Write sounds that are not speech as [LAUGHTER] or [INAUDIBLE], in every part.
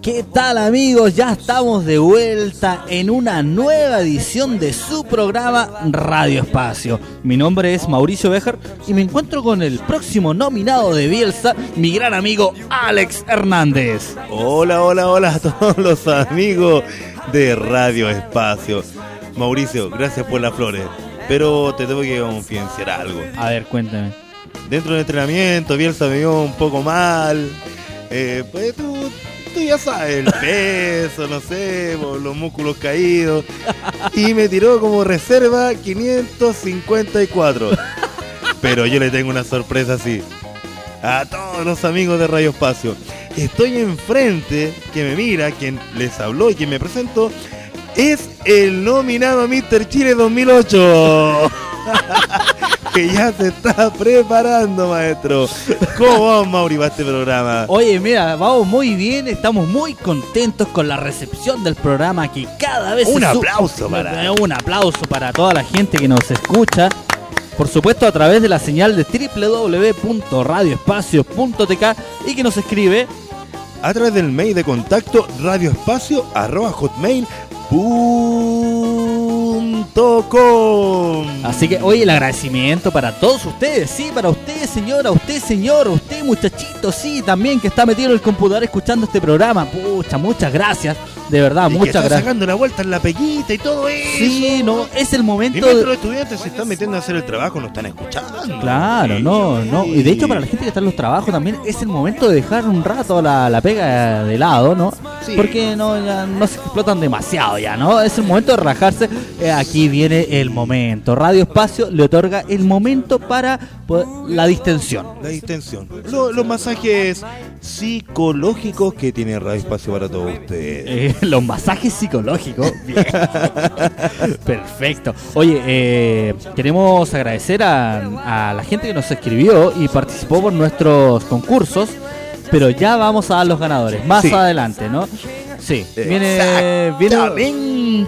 ¿Qué tal amigos? Ya estamos de vuelta en una nueva edición de su programa Radio Espacio. Mi nombre es Mauricio Bejar y me encuentro con el próximo nominado de Bielsa, mi gran amigo Alex Hernández. Hola, hola, hola a todos los amigos de Radio Espacio. Mauricio, gracias por las flores, pero te tengo que confidenciar algo. A ver, cuéntame. Dentro del entrenamiento, Bielsa me vio un poco mal. Eh, pues tú, tú ya sabes, el [LAUGHS] peso, no sé, los músculos caídos. Y me tiró como reserva 554. Pero yo le tengo una sorpresa así. A todos los amigos de Radio Espacio. Estoy enfrente, que me mira, quien les habló y quien me presentó, es el nominado Mr. Chile 2008. [LAUGHS] que ya se está preparando, maestro. ¿Cómo vamos, Mauri, para este programa? Oye, mira, vamos muy bien, estamos muy contentos con la recepción del programa que cada vez Un aplauso para- un aplauso para toda la gente que nos escucha. Por supuesto a través de la señal de www.radioespacio.tk y que nos escribe A través del mail de contacto radioespacio arroba hotmail punto com. Así que hoy el agradecimiento para todos ustedes, sí, para usted señora, usted señor, usted muchachito, sí, también que está metido en el computador escuchando este programa. Pucha, muchas gracias, de verdad, Y que muchas está gracias. sacando la vuelta en la peguita y todo eso. Sí, no, es el Y momento mientras de... los estudiantes se están metiendo a hacer el trabajo, no están escuchando. Claro, no, no. Y de hecho para la gente que está en los trabajos también es el momento de dejar un rato la, la pega de lado, ¿no? Sí. Porque no, ya no se explotan demasiado ya, ¿no? Es el momento de relajarse. Eh, aquí viene el momento. Radio Espacio le otorga el momento para la distensión. La distensión. Lo- los masajes psicológicos que tiene Radio Espacio para todos ustedes. Eh, [LAUGHS] los masajes psicológicos. [LAUGHS] Bien. Perfecto. Oye, eh, queremos agradecer a, a la gente que nos escribió y participó por nuestros concursos. Pero ya vamos a dar los ganadores. Más Sí. adelante, ¿no? Sí. Viene, viene,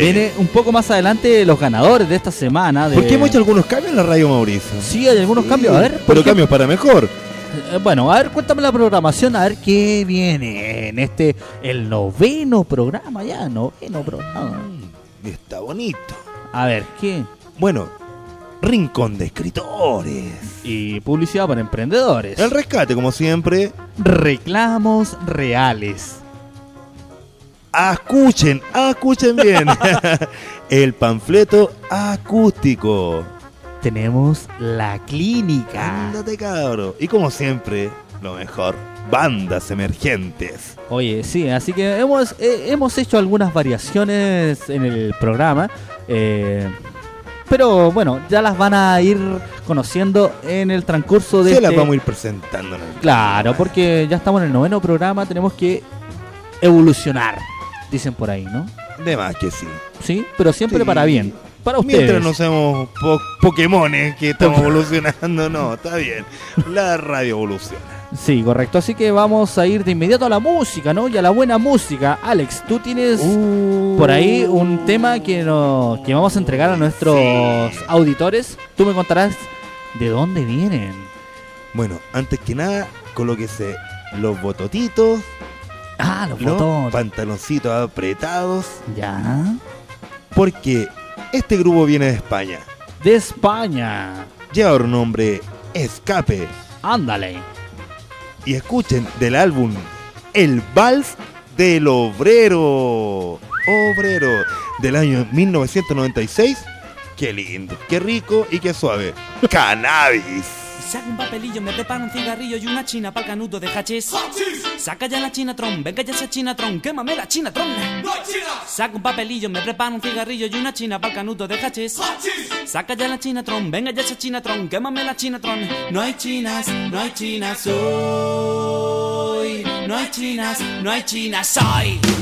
viene un poco más adelante los ganadores de esta semana. De... Porque hemos hecho algunos cambios en la radio Mauricio. Sí, hay algunos cambios. A ver, pero ejemplo- cambios para mejor. Eh, Bueno, a ver, cuéntame la programación, a ver qué viene en este, el noveno programa ya, noveno programa. Está bonito. A ver, ¿qué? Bueno, Rincón de Escritores. Y publicidad para emprendedores. El rescate, como siempre. Reclamos reales. Escuchen, escuchen bien. [LAUGHS] [LAUGHS] El panfleto acústico. Tenemos la clínica. Ándate, cabro. Y como siempre, lo mejor, bandas emergentes. Oye, sí, así que hemos, eh, hemos hecho algunas variaciones en el programa. eh, pero bueno, ya las van a ir conociendo en el transcurso de Se las este- vamos a ir presentando. en el- Claro, porque ya estamos en el noveno programa, tenemos que evolucionar, dicen por ahí, ¿no? De más que sí. Sí, pero siempre Sí. para bien. Para ustedes. Mientras no seamos po Pokémones que estamos evolucionando, no, está bien. La radio evoluciona. Sí, correcto. Así que vamos a ir de inmediato a la música, ¿no? Y a la buena música. Alex, tú tienes Uh. por ahí un tema que, no, que vamos a entregar a nuestros auditores. Tú me contarás de dónde vienen. Bueno, antes que nada, colóquese los bototitos, Ah, los los botones. pantaloncitos apretados, Ya. porque este grupo viene de España. De España. Lleva por nombre Escape. Ándale. Y escuchen del álbum El Vals del Obrero. Obrero. Del año 1996. Qué lindo, qué rico y qué suave. Cannabis. Saca un papelillo, me preparo un cigarrillo y una china pa'l canuto de hachís. Saca ya la chinatron, venga ya esa chinatron, quémame la chinatron. Saca un papelillo, me preparo un cigarrillo y una china pa'l canuto de hachís. Saca ya la chinatron, venga ya esa chinatron, quémame la chinatron. No hay chinas, no hay chinas hoy. No hay chinas, no hay chinas hoy.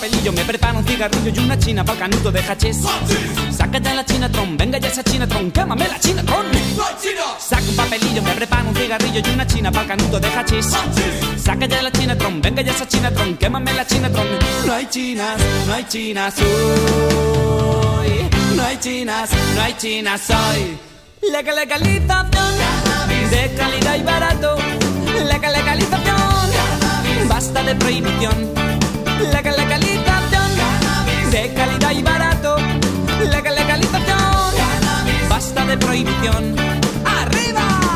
Papelillo, me preparo un cigarrillo y una china pa'l canuto de hachís. Saca ya la chinatron, venga ya esa chinatron, quémame la chinatron. Saca un papelillo, me preparo un cigarrillo y una china pa'l canuto de hachís. Saca ya la chinatron, venga ya esa chinatron, quémame la chinatron. No hay chinas, no hay chinas hoy. No hay chinas, no hay chinas hoy. Legal legalización de calidad y barato. Legal legalización, basta de prohibición. Legal legalización calidad y barato. Legal legalización, basta de prohibición. ¡Arriba!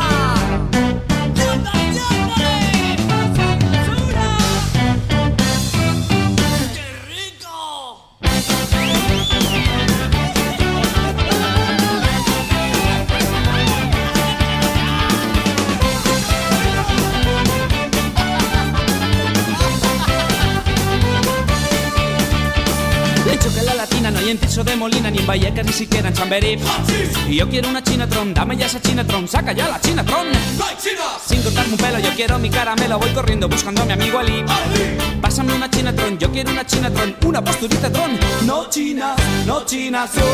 La hay en Tirso de Molina, ni en Vallecas, ni siquiera en Chamberí. Y yo quiero una Chinatron, dame ya esa Chinatron, saca ya la Chinatron. Sin cortarme un pelo, yo quiero mi caramelo, voy corriendo buscando a mi amigo Ali. Pásame una Chinatron, yo quiero una Chinatron, una posturita tron. No chinas, no chinas soy.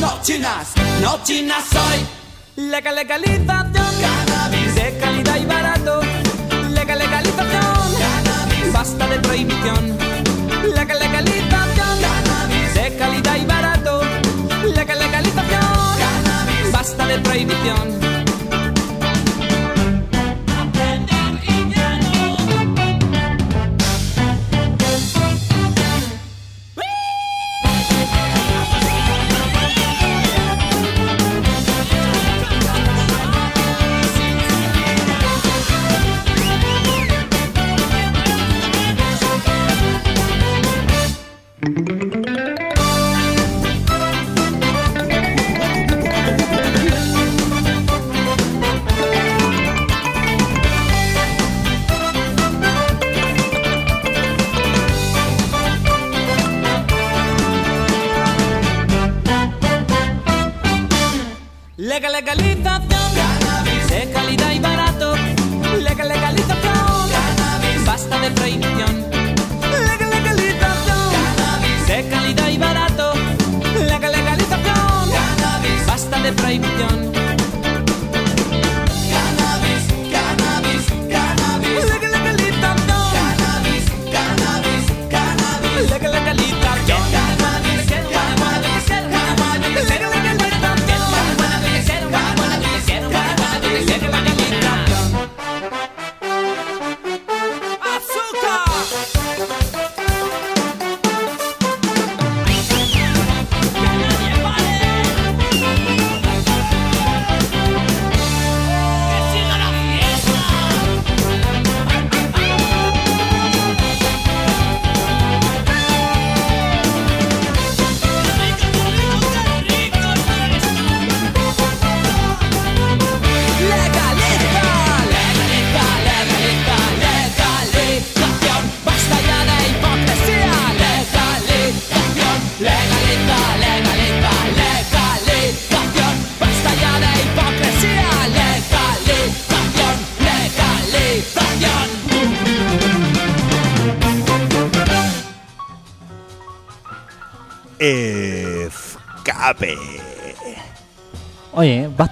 No chinas, no chinas soy. Legal legalización, cannabis de calidad y barato. Legal legalización, cannabis, basta de prohibición. Basta de prohibición.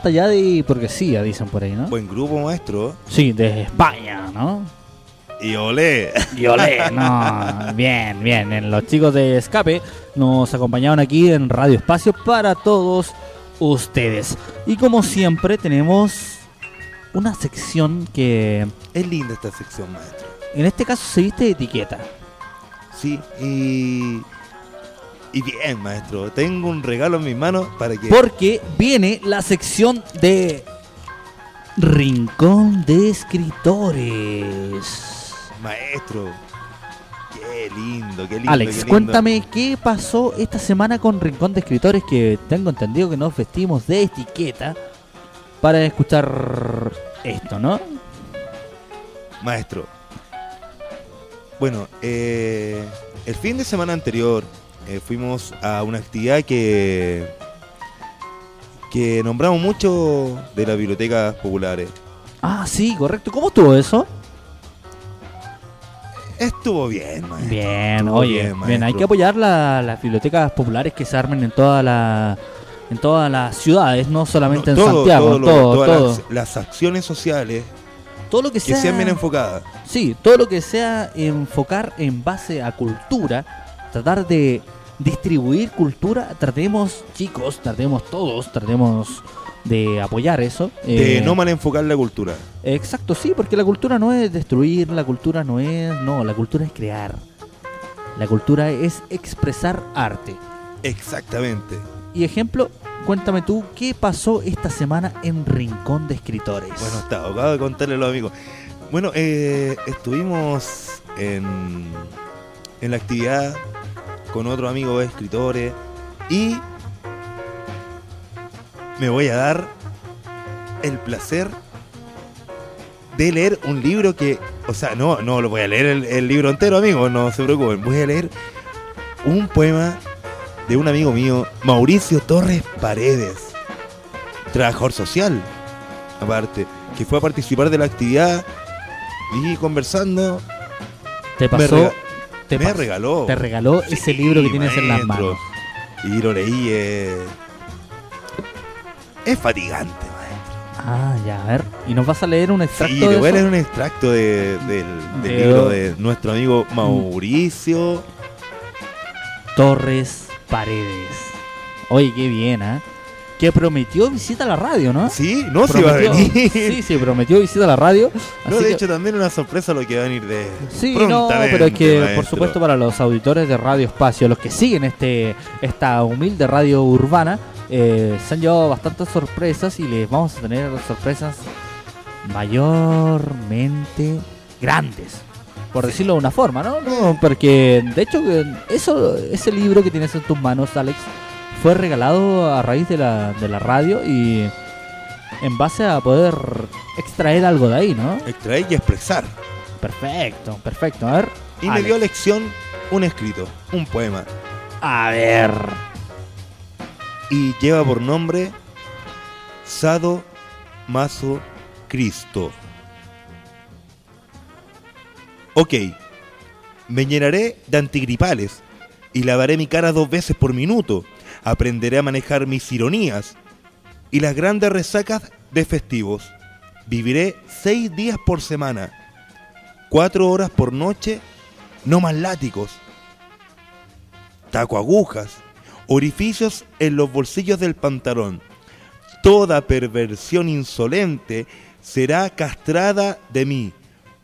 Basta ya de hipocresía, dicen por ahí, ¿no? Buen grupo, maestro. Sí, de España, ¿no? Y olé. Y olé, no, bien, bien. En Los chicos de Escape nos acompañaron aquí en Radio Espacio para todos ustedes. Y como siempre tenemos una sección que Es linda esta sección, maestro. en este caso se viste de etiqueta. Sí, y. Y bien, maestro. Tengo un regalo en mis manos para que. Porque viene la sección de Rincón de Escritores. Maestro. Qué lindo, qué lindo. qué Alex, lindo. cuéntame qué pasó esta semana con Rincón de Escritores que tengo entendido que nos vestimos de etiqueta para escuchar esto, ¿no? Maestro. Bueno, eh, el fin de semana anterior eh, fuimos a una actividad que que nombramos mucho de las bibliotecas populares. Ah, sí, correcto. ¿Cómo estuvo eso? Estuvo bien, maestro. Bien, Estuvo oye, bien, bien, hay que apoyar la- las bibliotecas populares que se armen en toda la en todas las ciudades, no solamente No, en todo, Santiago, todo lo- todas todo. Las, las acciones sociales todo lo que que sea sean bien enfocadas. Sí, todo lo que sea enfocar en base a cultura, tratar de distribuir cultura, tratemos, chicos, tratemos todos, tratemos de apoyar eso. De Eh, no mal enfocar la cultura. Exacto, sí, porque la cultura no es destruir, la cultura no es, no, la cultura es crear. La cultura es expresar arte. Exactamente. Y ejemplo, cuéntame tú, ¿qué pasó esta semana en Rincón de Escritores? Bueno, está, acabo de contarle a los amigos. Bueno, eh, estuvimos en, en la actividad con otros amigos escritores y me voy a dar el placer de leer un libro que, o sea, no, no lo voy a leer el, el libro entero, amigos, no se preocupen, voy a leer un poema de un amigo mío, Mauricio Torres Paredes, trabajador social, aparte, que fue a participar de la actividad y conversando ¿Te pasó? Te, me regaló. te regaló Sí, ese libro que tienes en las manos. Y lo leí. eh, Es fatigante, maestro. Ah, ya, a ver. Y nos vas a leer un extracto Sí, de te voy a leer un extracto de- del, del De- libro de nuestro amigo Mauricio. Torres Paredes. Oye, qué bien, ¿ah? Que prometió visita a la radio, ¿no? Sí, no se va a venir. [LAUGHS] Sí, sí, prometió visita a la radio. No, así de que- hecho, también una sorpresa lo que va a venir de. Sí, no, pero es que por supuesto para los auditores de Radio Espacio, los que siguen este esta humilde radio urbana, eh, se han llevado bastantes sorpresas y les vamos a tener sorpresas mayormente grandes, por decirlo de una forma, ¿no? No, porque de hecho eh, eso ese libro que tienes en tus manos, Alex, fue regalado a raíz de la, de la radio y en base a poder extraer algo de ahí, ¿no? Extraer y expresar. Perfecto, perfecto. A ver. Y me dio lección un escrito, un poema. A ver. Y lleva por nombre Sado Maso Cristo. Ok, me llenaré de antigripales y lavaré mi cara dos veces por minuto. Aprenderé a manejar mis ironías y las grandes resacas de festivos. Viviré seis días por semana, cuatro horas por noche, no más látigos, taco agujas, orificios en los bolsillos del pantalón. Toda perversión insolente será castrada de mí,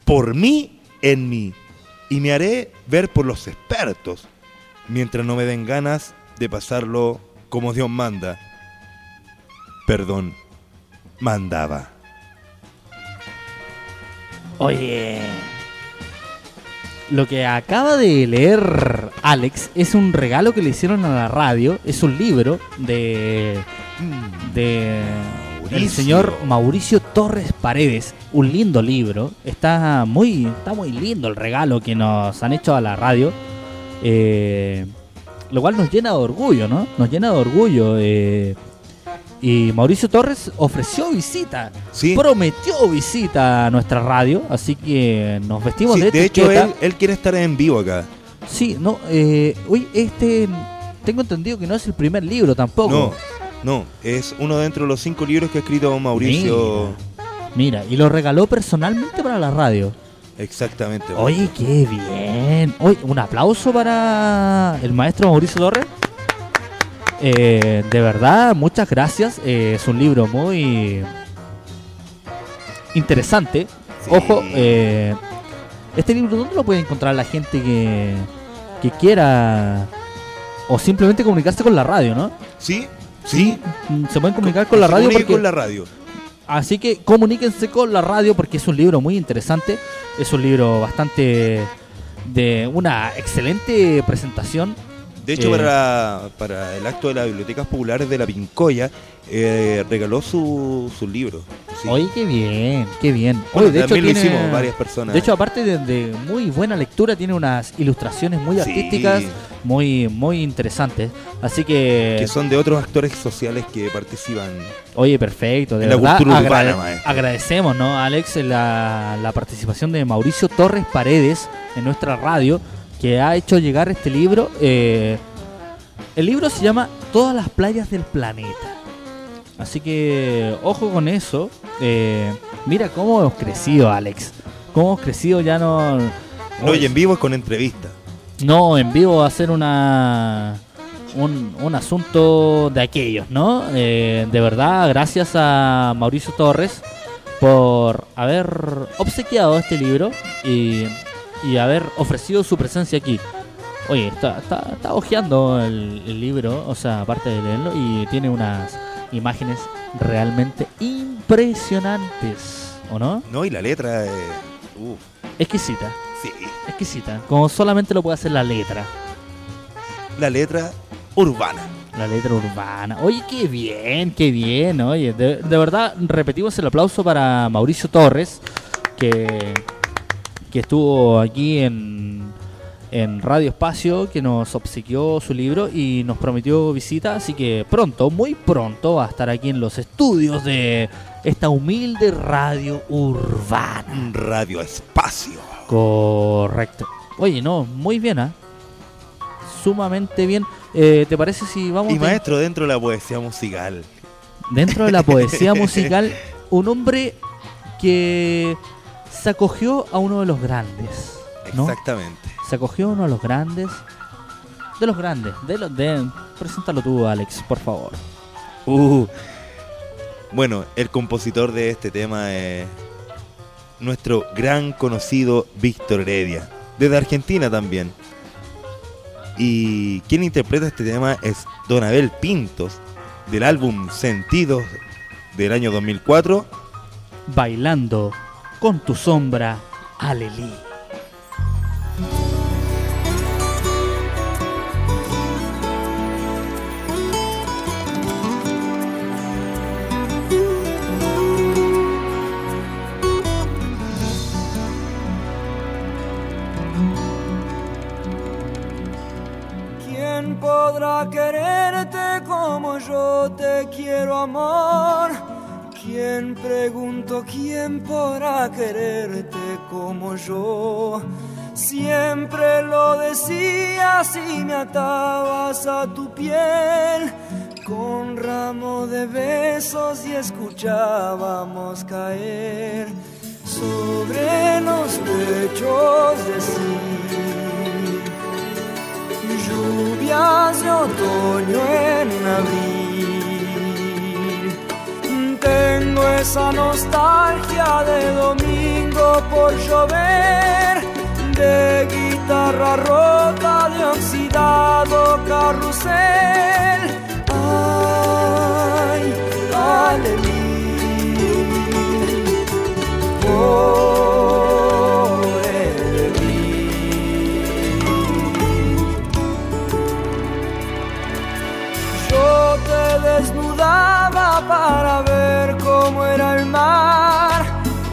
por mí en mí, y me haré ver por los expertos, mientras no me den ganas de pasarlo como Dios manda. Perdón, mandaba. Oye. Lo que acaba de leer Alex es un regalo que le hicieron a la radio. Es un libro de. de. El señor Mauricio Torres Paredes. Un lindo libro. Está muy. Está muy lindo el regalo que nos han hecho a la radio. Eh, lo cual nos llena de orgullo, ¿no? Nos llena de orgullo. eh, y Mauricio Torres ofreció visita Sí, prometió visita a nuestra radio, así que nos vestimos sí, de, de hecho él, él quiere estar en vivo acá. Sí, no, eh, oye, este, tengo entendido que no es el primer libro tampoco. No, no, es uno dentro de los cinco libros que ha escrito Mauricio. Mira, y lo regaló personalmente para la radio. Exactamente. Oye, qué bien. Oye, un aplauso para el maestro Mauricio Torres. Eh, de verdad, muchas gracias. Eh, es un libro muy interesante. Sí. Ojo, eh, este libro, ¿dónde lo puede encontrar la gente que, que quiera o simplemente comunicarse con la radio, no? Sí, sí. Mm, Se pueden comunicar con la radio porque con la radio. Así que comuníquense con la radio porque es un libro muy interesante. Es un libro bastante de una excelente presentación. De hecho, Eh. para, para el acto de las bibliotecas populares de la Pincoya, eh, regaló su, su libro. Sí. Oye, qué bien, qué bien. Bueno, Oye, de hecho también lo tiene- hicimos varias personas. De hecho, aparte de, de muy buena lectura, tiene unas ilustraciones muy Sí. artísticas. muy, muy interesantes. Así que, Que son de otros actores sociales que participan. oye, perfecto, de En la verdad cultura agrade- urbana, agradecemos, ¿no, Alex, la, la participación de Mauricio Torres Paredes en nuestra radio, que ha hecho llegar este libro. eh, el libro se llama Todas las playas del planeta. Así que, ojo con eso. eh, mira cómo hemos crecido, Alex. Cómo hemos crecido ya no... No, y en vivo es con entrevista. No, en vivo va a ser una un, un asunto de aquellos, ¿no? Eh, de verdad, gracias a Mauricio Torres por haber obsequiado este libro y, y haber ofrecido su presencia aquí. Oye, está, está, está hojeando el, el libro, o sea, aparte de leerlo, y tiene unas imágenes realmente impresionantes, ¿o no? No, y la letra. eh, uf, Exquisita, sí. exquisita, como solamente lo puede hacer la letra. La letra urbana. La letra urbana. Oye, qué bien, qué bien. Oye, de, de verdad, repetimos el aplauso para Mauricio Torres, que, que estuvo aquí en, en Radio Espacio, que nos obsequió su libro y nos prometió visita. Así que pronto, muy pronto, va a estar aquí en los estudios de esta humilde radio urbana. Radio espacio. Correcto. Oye, no, muy bien, ¿ah? Sumamente bien. Eh, ¿Te parece si vamos Y de- maestro, dentro de la poesía musical. dentro de la poesía [LAUGHS] musical, un hombre que se acogió a uno de los grandes, ¿no? Exactamente. Se acogió a uno de los grandes, de los grandes, de los de, preséntalo tú, Alex, por favor. Uh. Bueno, el compositor de este tema es nuestro gran conocido Víctor Heredia, desde Argentina también. Y quien interpreta este tema es Don Abel Pintos, del álbum Sentidos del año 2004. Bailando con tu sombra, Alelí. ¿Quién podrá quererte como yo te quiero, amor? ¿Quién pregunto quién podrá quererte como yo? Siempre lo decías y me atabas a tu piel con ramo de besos y escuchábamos caer sobre los pechos decir lluvias de otoño en abril. Tengo esa nostalgia de domingo por llover, de guitarra rota, de oxidado carrusel. Ay, alelí. Pobre desnudaba para ver cómo era el mar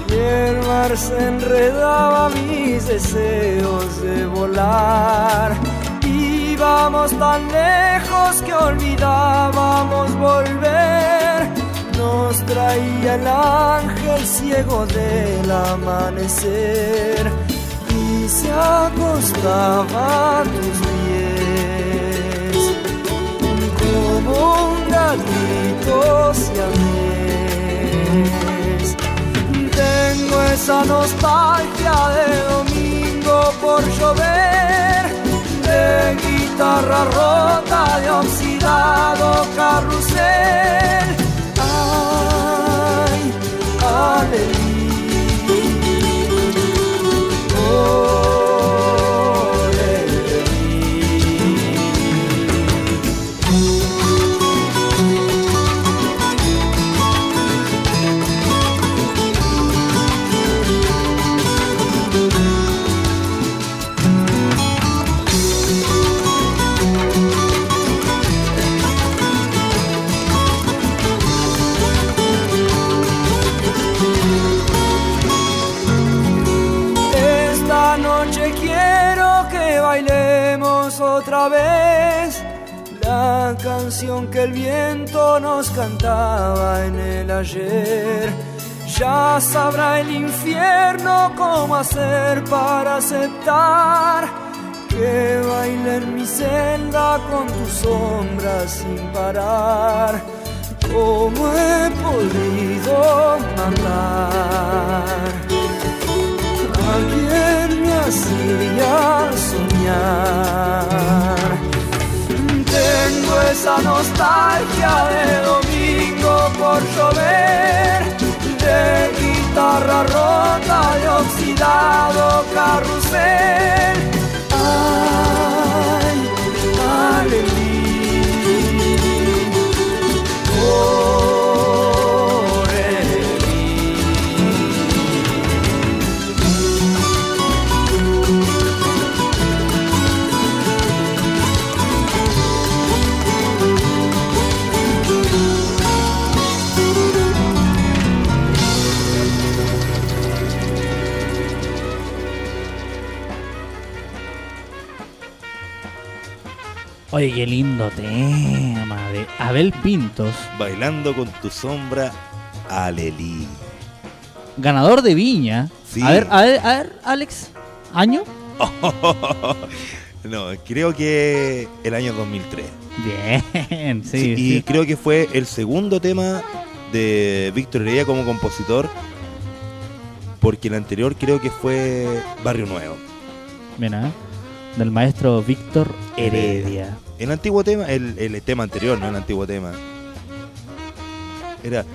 y el mar se enredaba mis deseos de volar. Íbamos tan lejos que olvidábamos volver. Nos traía el ángel ciego del amanecer y se acostaba como un gatito siamés. Tengo esa nostalgia de domingo por llover, de guitarra rota, de oxidado carrusel. Ay, alelí. Que el viento nos cantaba en el ayer. Ya sabrá el infierno cómo hacer para aceptar que baile en mi celda con tu sombra sin parar. ¿Cómo he podido matar? ¿A quién me hacía soñar? Tengo esa nostalgia de domingo por llover, de guitarra rota, de oxidado carrusel. Ay, Oye, qué lindo tema de Abel Pintos, Bailando con tu sombra, Alelí. ganador de Viña. Sí. A ver, a ver, a ver, Alex, ¿año? [LAUGHS] no, creo que el año 2003. Bien, sí, Sí, y creo que fue el segundo tema de Víctor Heredia como compositor. Porque el anterior creo que fue Barrio Nuevo. Mira. Del maestro Víctor Heredia. El antiguo tema, el, el tema anterior, no el antiguo tema. Era.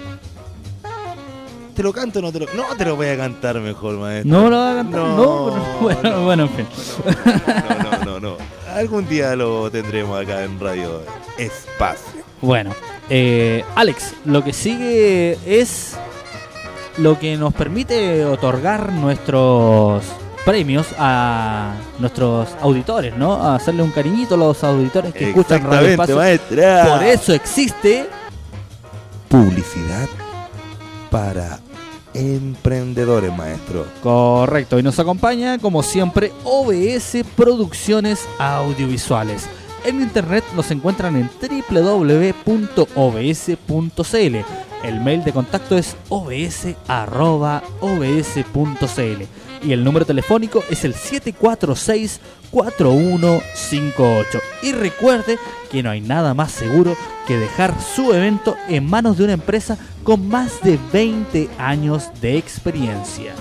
¿Te lo canto o no te lo.? No te lo voy a cantar mejor, maestro. ¿No lo va a cantar? No, No, bueno, no. bueno, en fin. No, no, no, no. Algún día lo tendremos acá en Radio Espacio. Bueno, eh, Alex, lo que sigue es lo que nos permite otorgar nuestros premios a nuestros auditores, ¿no? A hacerle un cariñito a los auditores que escuchan Radio Espacio. maestra. Por eso existe Publicidad para emprendedores, maestro. Correcto, y nos acompaña como siempre OBS Producciones Audiovisuales. En internet nos encuentran en www.obs.cl. El mail de contacto es obs.obs.cl y el número telefónico es el 746-4158. Y recuerde que no hay nada más seguro que dejar su evento en manos de una empresa con más de 20 años de experiencia.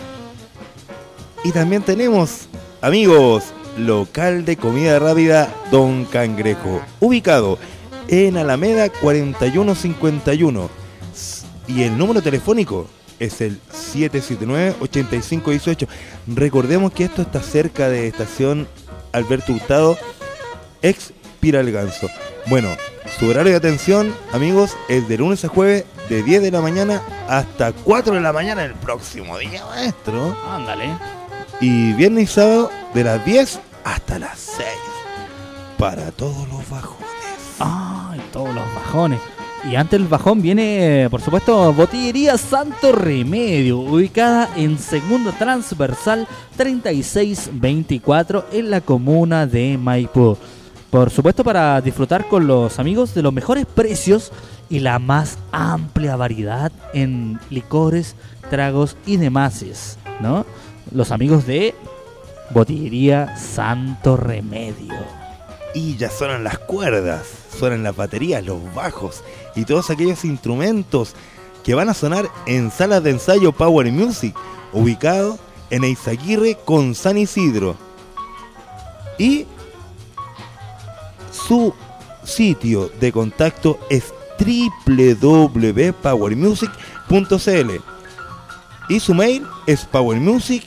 Y también tenemos, amigos, local de comida rápida Don Cangrejo, ubicado en Alameda 4151. S- Y el número telefónico es el 779-8518. Recordemos que esto está cerca de estación Alberto Hurtado, ex Piral Ganso. Bueno, su horario de atención, amigos, es de lunes a jueves de 10 de la mañana hasta 4 de la mañana el próximo día, maestro. Ándale. Y viernes y sábado de las 10 hasta las 6. Para todos los bajones. Ay, todos los bajones. Y antes del bajón viene, eh, por supuesto, Botillería Santo Remedio, ubicada en Segunda Transversal 3624 en la comuna de Maipú. Por supuesto, para disfrutar con los amigos de los mejores precios y la más amplia variedad en licores, tragos y demás, ¿no? Los amigos de Botillería Santo Remedio. Y ya suenan las cuerdas, suenan las baterías, los bajos y todos aquellos instrumentos que van a sonar en salas de ensayo Power Music, ubicado en Eizaguirre con San Isidro. Y su sitio de contacto es www.powermusic.cl y su mail es powermusic.cl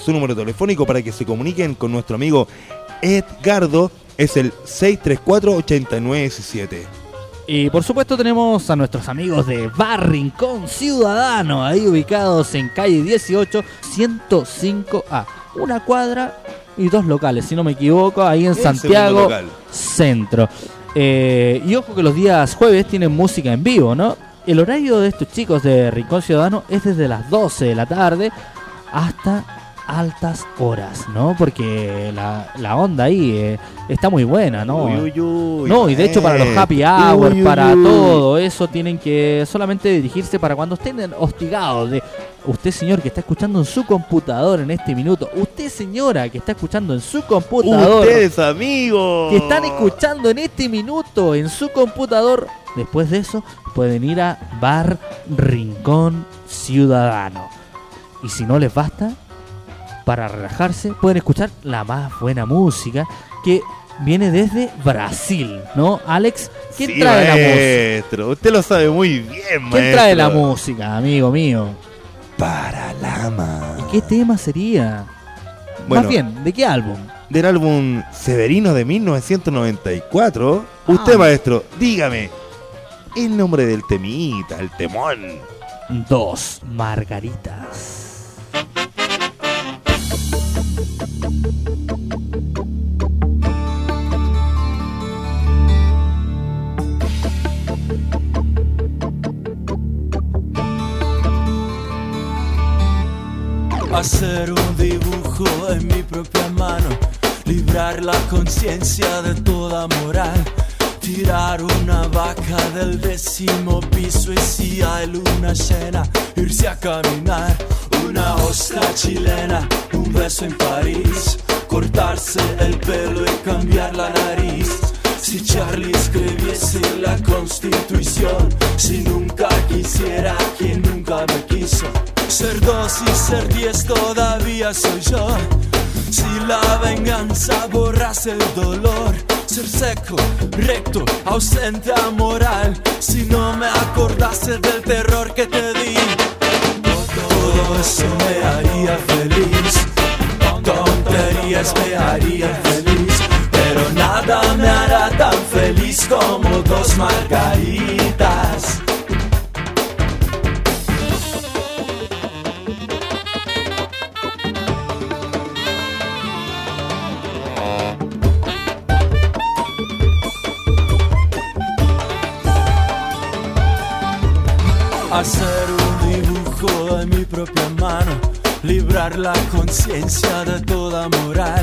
su número telefónico para que se comuniquen con nuestro amigo Edgardo es el 634-8917 Y por supuesto tenemos a nuestros amigos de Barrincón Ciudadano, ahí ubicados en calle 18, 105A. Una cuadra y dos locales, si no me equivoco, ahí en Santiago. Centro. Eh, y ojo que los días jueves tienen música en vivo, ¿no? El horario de estos chicos de Rincón Ciudadano es desde las 12 de la tarde hasta altas horas, ¿no? Porque la, la onda ahí eh, está muy buena, ¿no? Uy, uy, uy, no, y de hecho para los happy maestro. hour, para todo eso, tienen que solamente dirigirse para cuando estén hostigados de usted señor que está escuchando en su computador en este minuto, usted señora que está escuchando en su computador, Ustedes, amigos. que están escuchando en este minuto en su computador, después de eso pueden ir a Bar Rincón Ciudadano. Y si no les basta, para relajarse, pueden escuchar la más buena música que viene desde Brasil, ¿no? Alex, ¿quién Sí, trae la música? Usted lo sabe muy bien, maestro. ¿Quién trae la música, amigo mío? Paralama. ¿Y qué tema sería? Bueno, Más bien, ¿de qué álbum? del álbum Severino de 1994. Usted, Ah. maestro, dígame el nombre del temita, el temón. Dos margaritas. Hacer un dibujo en mi propia mano, librar la conciencia de toda moral, tirar una vaca del décimo piso y si hay luna llena, irse a caminar, una ostra chilena, un beso en París, cortarse el pelo y cambiar la nariz. Si Charlie escribiese la constitución, si nunca quisiera quien nunca me quiso, ser dos y ser diez todavía soy yo. Si la venganza borrase el dolor, ser seco, recto, ausente a moral, si no me acordase del terror que te di, todo eso me haría feliz. Tonterías me harían feliz, pero nada me hará tan feliz como dos margaritas. Hacer un dibujo en mi propia mano, librar la conciencia de toda moral,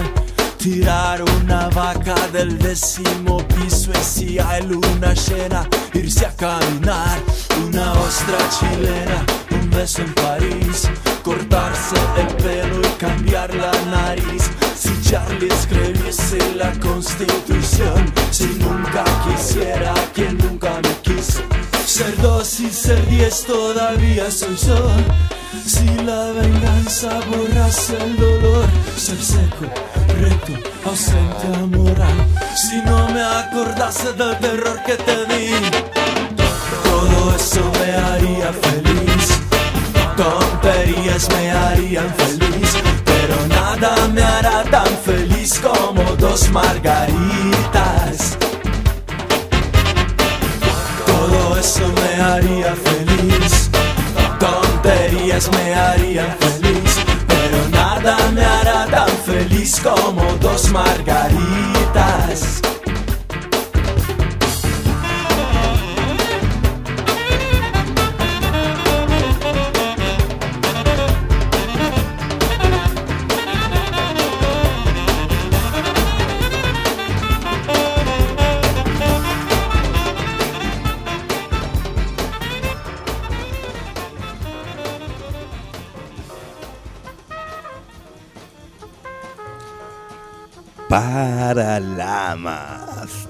tirar una vaca del décimo piso y si hay luna llena, irse a caminar, una ostra chilena, un beso en París, cortarse el pelo y cambiar la nariz. Si Charlie escribiese la constitución, si nunca quisiera quien nunca me quiso. Ser dos y ser diez todavía soy yo. Si la venganza borrase el dolor, ser seco, recto, ausente a moral. Si no me acordase del terror que te di, todo eso me haría feliz. Tonterías me harían feliz, nada me hará tan feliz como dos margaritas. Todo eso me haría feliz. Tonterías me harían feliz. Pero nada me hará tan feliz como dos margaritas.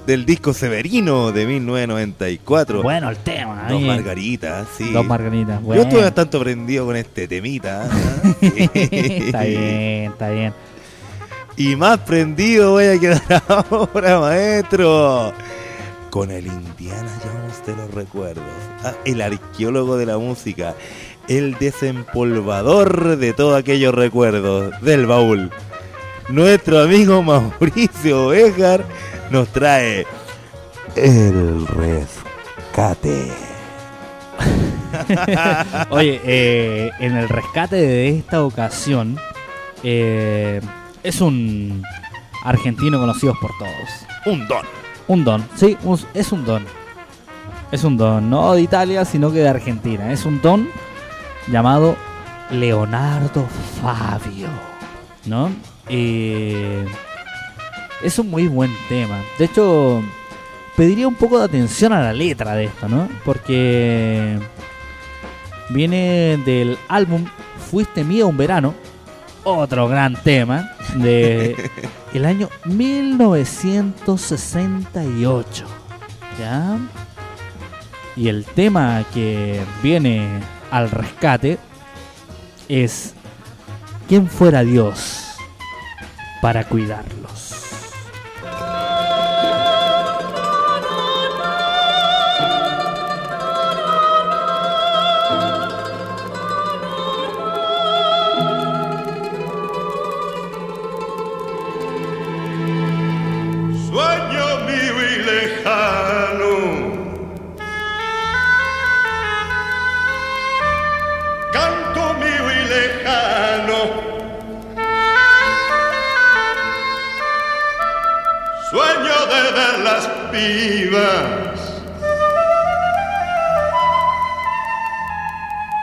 Del disco Severino de 1994. Bueno, el tema. Dos margaritas, sí. Dos margaritas. Yo Bueno. estuve bastante prendido con este temita. ¿eh? [LAUGHS] está bien, está bien. Y más prendido voy a quedar [LAUGHS] ahora, maestro. Con el Indiana Jones de los recuerdos. Ah, el arqueólogo de la música. El desempolvador de todos aquellos recuerdos del baúl. Nuestro amigo Mauricio Bejar nos trae el rescate. [LAUGHS] Oye, eh, en el rescate de esta ocasión eh, es un argentino conocido por todos. Un don. Un don, sí, un- es un don. Es un don, no de Italia, sino que de Argentina. Es un don llamado Leonardo Fabio. ¿no? Eh, es un muy buen tema. De hecho, pediría un poco de atención a la letra de esto, ¿no? Porque viene del álbum Fuiste mía un verano, otro gran tema de [LAUGHS] el año 1968. ¿Ya? Y el tema que viene al rescate es ¿Quién fuera Dios para cuidarlos?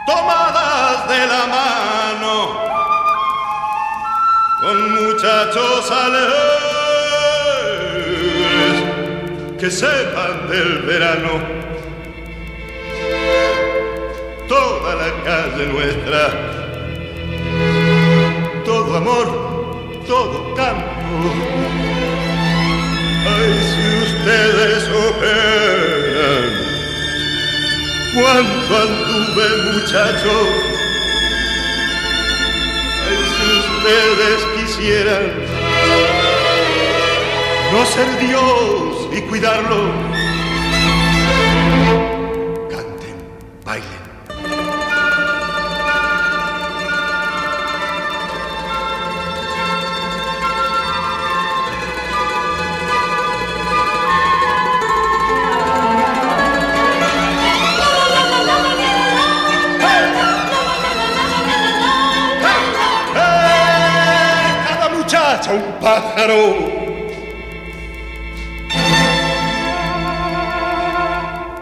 Tomadas de la mano con muchachos alegres que sepan del verano. Toda la calle nuestra, todo amor, todo campo. Ustedes operan, cuánto anduve muchachos. Ay, si ustedes quisieran no ser Dios y cuidarlo.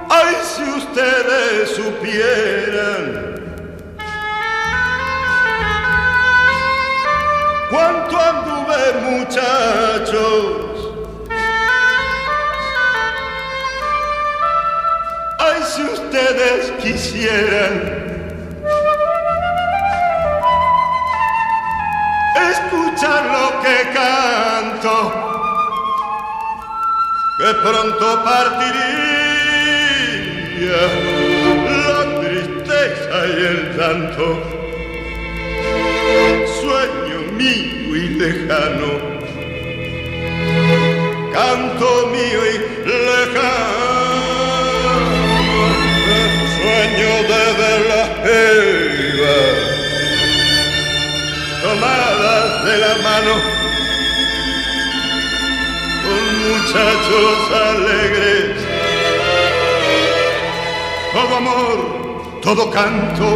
Ay, si ustedes supieran cuánto anduve muchachos. Ay, si ustedes quisieran lo que canto que pronto partiría la tristeza y el llanto. Sueño mío y lejano, canto mío y lejano, de la mano con muchachos alegres. Todo amor, todo canto.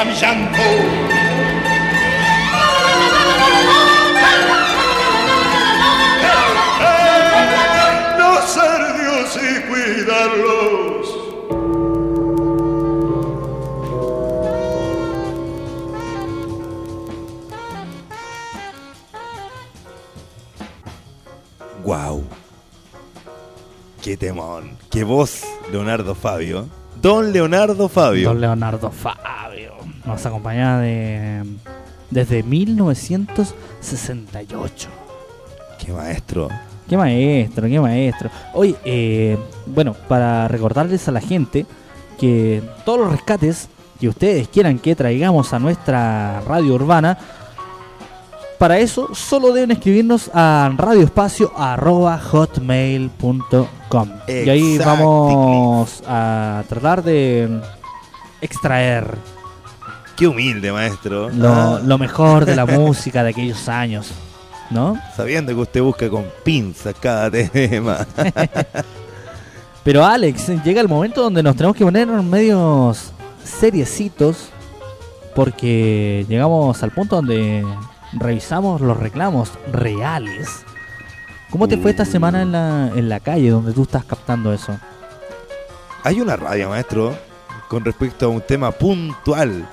Tristeza, mi llanto. No ser Dios y cuidarlos. Wow. Qué temón. Qué voz, Leonardo Fabio. Don Leonardo Fabio. Don Leonardo Fabio nos de, desde 1968. Qué maestro. Qué maestro, qué maestro. Oye, eh, bueno, para recordarles a la gente que todos los rescates que ustedes quieran que traigamos a nuestra radio urbana, para eso solo deben escribirnos a radioespacio.hotmail.com Y ahí vamos a tratar de, extraer Qué humilde, maestro. lo, Ah, lo mejor de la [LAUGHS] música de aquellos años, ¿no? Sabiendo que usted busca con pinzas cada tema. [LAUGHS] Pero Alex, llega el momento donde nos tenemos que poner medios seriecitos porque llegamos al punto donde revisamos los reclamos reales. ¿Cómo te fue esta semana en la, en la calle donde tú estás captando eso? Hay una radio, maestro, con respecto a un tema puntual,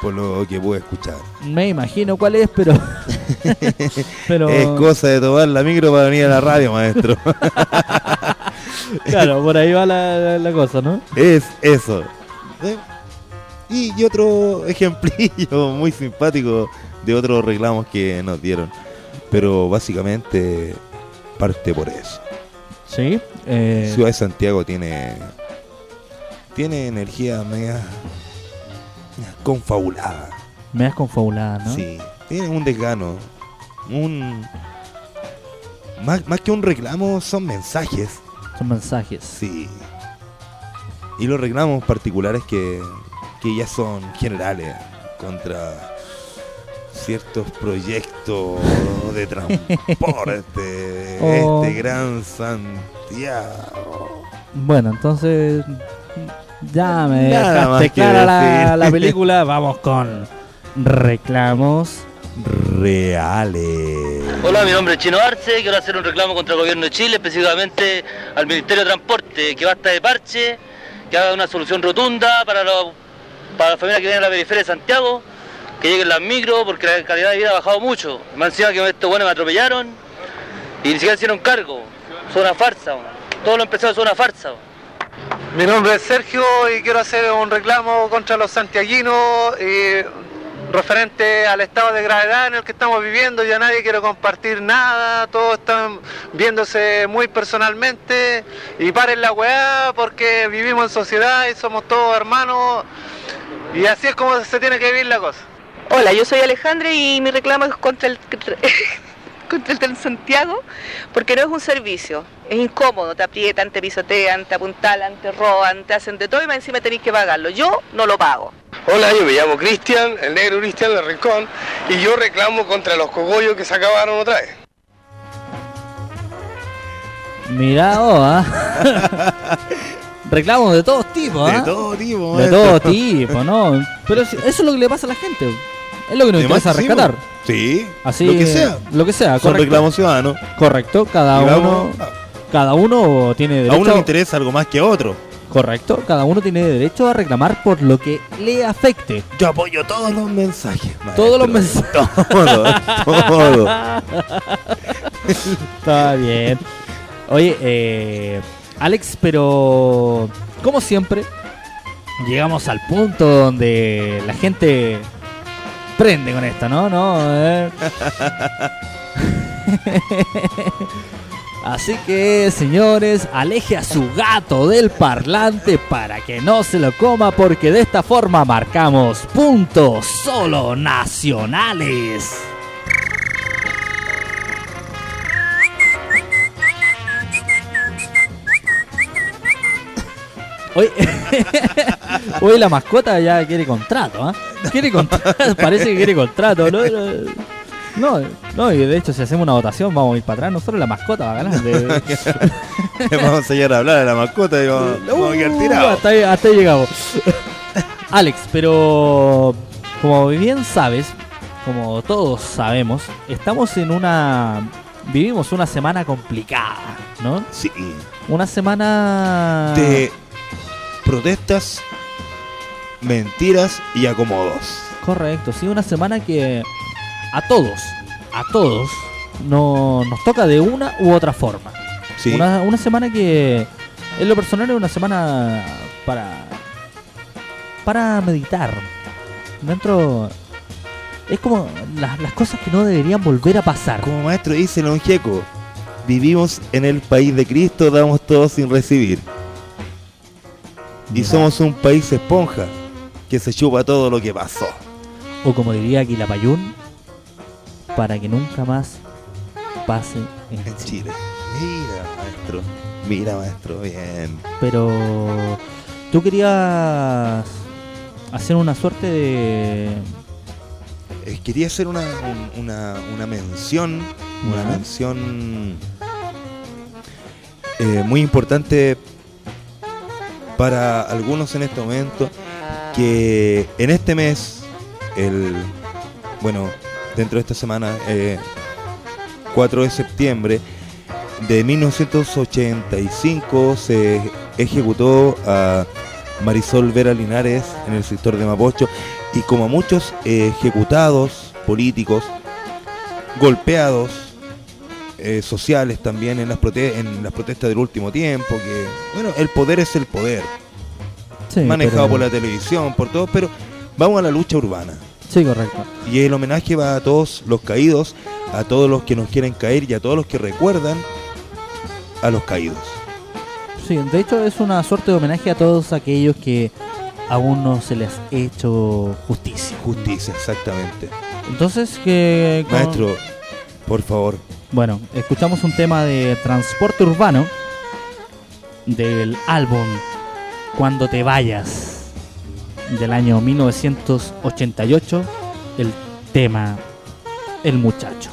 por lo que pude escuchar. Me imagino cuál es, pero... [LAUGHS] pero Es cosa de tomar la micro para venir a la radio, maestro. [LAUGHS] claro, por ahí va la, la- la cosa, ¿no? es eso. Y, y otro ejemplillo [LAUGHS] muy simpático de otros reclamos que nos dieron. Pero básicamente parte por eso. Sí. eh, Ciudad de Santiago tiene tiene energía media confabulada. me has confabulada, ¿no? Sí, tiene un desgano. Un más, más que un reclamo son mensajes. Son mensajes. Sí. Y los reclamos particulares que, que ya son generales contra ciertos proyectos de transporte de [LAUGHS] Oh. este gran Santiago. Bueno, entonces ya me Nada dejaste más que clara la, decir. la [LAUGHS] película. Vamos con reclamos. Reales. Hola, mi nombre es Chino Arce, quiero hacer un reclamo contra el gobierno de Chile, específicamente al Ministerio de Transporte, que basta de parche, que haga una solución rotunda para, los- para las familias que vienen a la periferia de Santiago, que lleguen las micros, porque la calidad de vida ha bajado mucho. Más encima que estos buenos me atropellaron y ni siquiera hicieron cargo. Son una farsa, todo lo empezado son una farsa. Mi nombre es Sergio y quiero hacer un reclamo contra los santiaguinos eh, referente al estado de gravedad en el que estamos viviendo. Ya nadie quiere compartir nada, todos están viéndose muy personalmente y paren la weá porque vivimos en sociedad y somos todos hermanos y así es como se tiene que vivir la cosa. Hola, yo soy Alejandra y mi reclamo es contra el, el Transantiago porque no es un servicio, es incómodo, te aprietan, te pisotean, te apuntalan, te roban, te hacen de todo y más encima tenéis que pagarlo. Yo no lo pago. Hola, yo me llamo Cristian, el negro Cristian de Rincón, y yo reclamo contra los cogollos que se acabaron otra vez. Mira, vos, ¿ah? [LAUGHS] reclamos de todos tipos, De ¿ah? todo tipo, De maestro. todo tipo, ¿no? Pero eso es lo que le pasa a la gente. Es lo que nos interesa rescatar. Sí, Así, lo que sea. Lo que sea, Son reclamos ciudadanos. Correcto, cada uno, cada uno tiene a derecho. uno le interesa algo más que a otro. Correcto, cada uno tiene derecho a reclamar por lo que le afecte. Yo apoyo todos los mensajes. Todos los maestro. mensajes. Todo, todo. [LAUGHS] Está bien. Oye, eh, Alex, pero como siempre, llegamos al punto donde la gente prende con esto, ¿no? no eh. [LAUGHS] Así que, señores, aleje a su gato del parlante para que no se lo coma, porque de esta forma marcamos puntos solo nacionales. Hoy, [LAUGHS] hoy la mascota ya quiere contrato, ¿ah? Quiere contrato, [LAUGHS] parece que quiere contrato, ¿no? No, no, y de hecho si hacemos una votación vamos a ir para atrás, nosotros la mascota va a ganar. De- [LAUGHS] vamos a llegar a hablar de la mascota y vamos, vamos a quedar Uh, tirados. hasta, ahí, hasta ahí llegamos. Alex, pero como bien sabes, como todos sabemos, estamos en una... Vivimos una semana complicada, ¿no? Sí. Una semana... De protestas, mentiras y acomodos. Correcto, sí, una semana que a todos, a todos, no, nos toca de una u otra forma. Sí. Una, una semana que, en lo personal, es una semana para, para meditar. Dentro, es como las, las cosas que no deberían volver a pasar. Como maestro dice Longeco, vivimos en el país de Cristo, damos todo sin recibir. Y somos un país esponja que se chupa todo lo que pasó. O como diría Quilapayún, para que nunca más pase en En Chile. Chile. Mira, maestro. Mira, maestro, bien. Pero tú querías hacer una suerte de... Eh, quería hacer una, un- una, una mención, una mención eh, muy importante para algunos en este momento, que en este mes, el bueno, dentro de esta semana, eh, 4 de septiembre de 1985 se ejecutó a Marisol Vera Linares en el sector de Mapocho y como muchos ejecutados políticos, golpeados, eh, sociales también en las, prote- en las protestas del último tiempo, que bueno, el poder es el poder, Sí, manejado pero- por la televisión, por todo, pero vamos a la lucha urbana. Sí, correcto. Y el homenaje va a todos los caídos, a todos los que nos quieren caer y a todos los que recuerdan a los caídos. Sí, de hecho es una suerte de homenaje a todos aquellos que aún no se les ha hecho justicia. Justicia, exactamente. Entonces, que... Maestro, por favor. Bueno, escuchamos un tema de transporte urbano del álbum Cuando te vayas del año 1988, el tema El muchacho.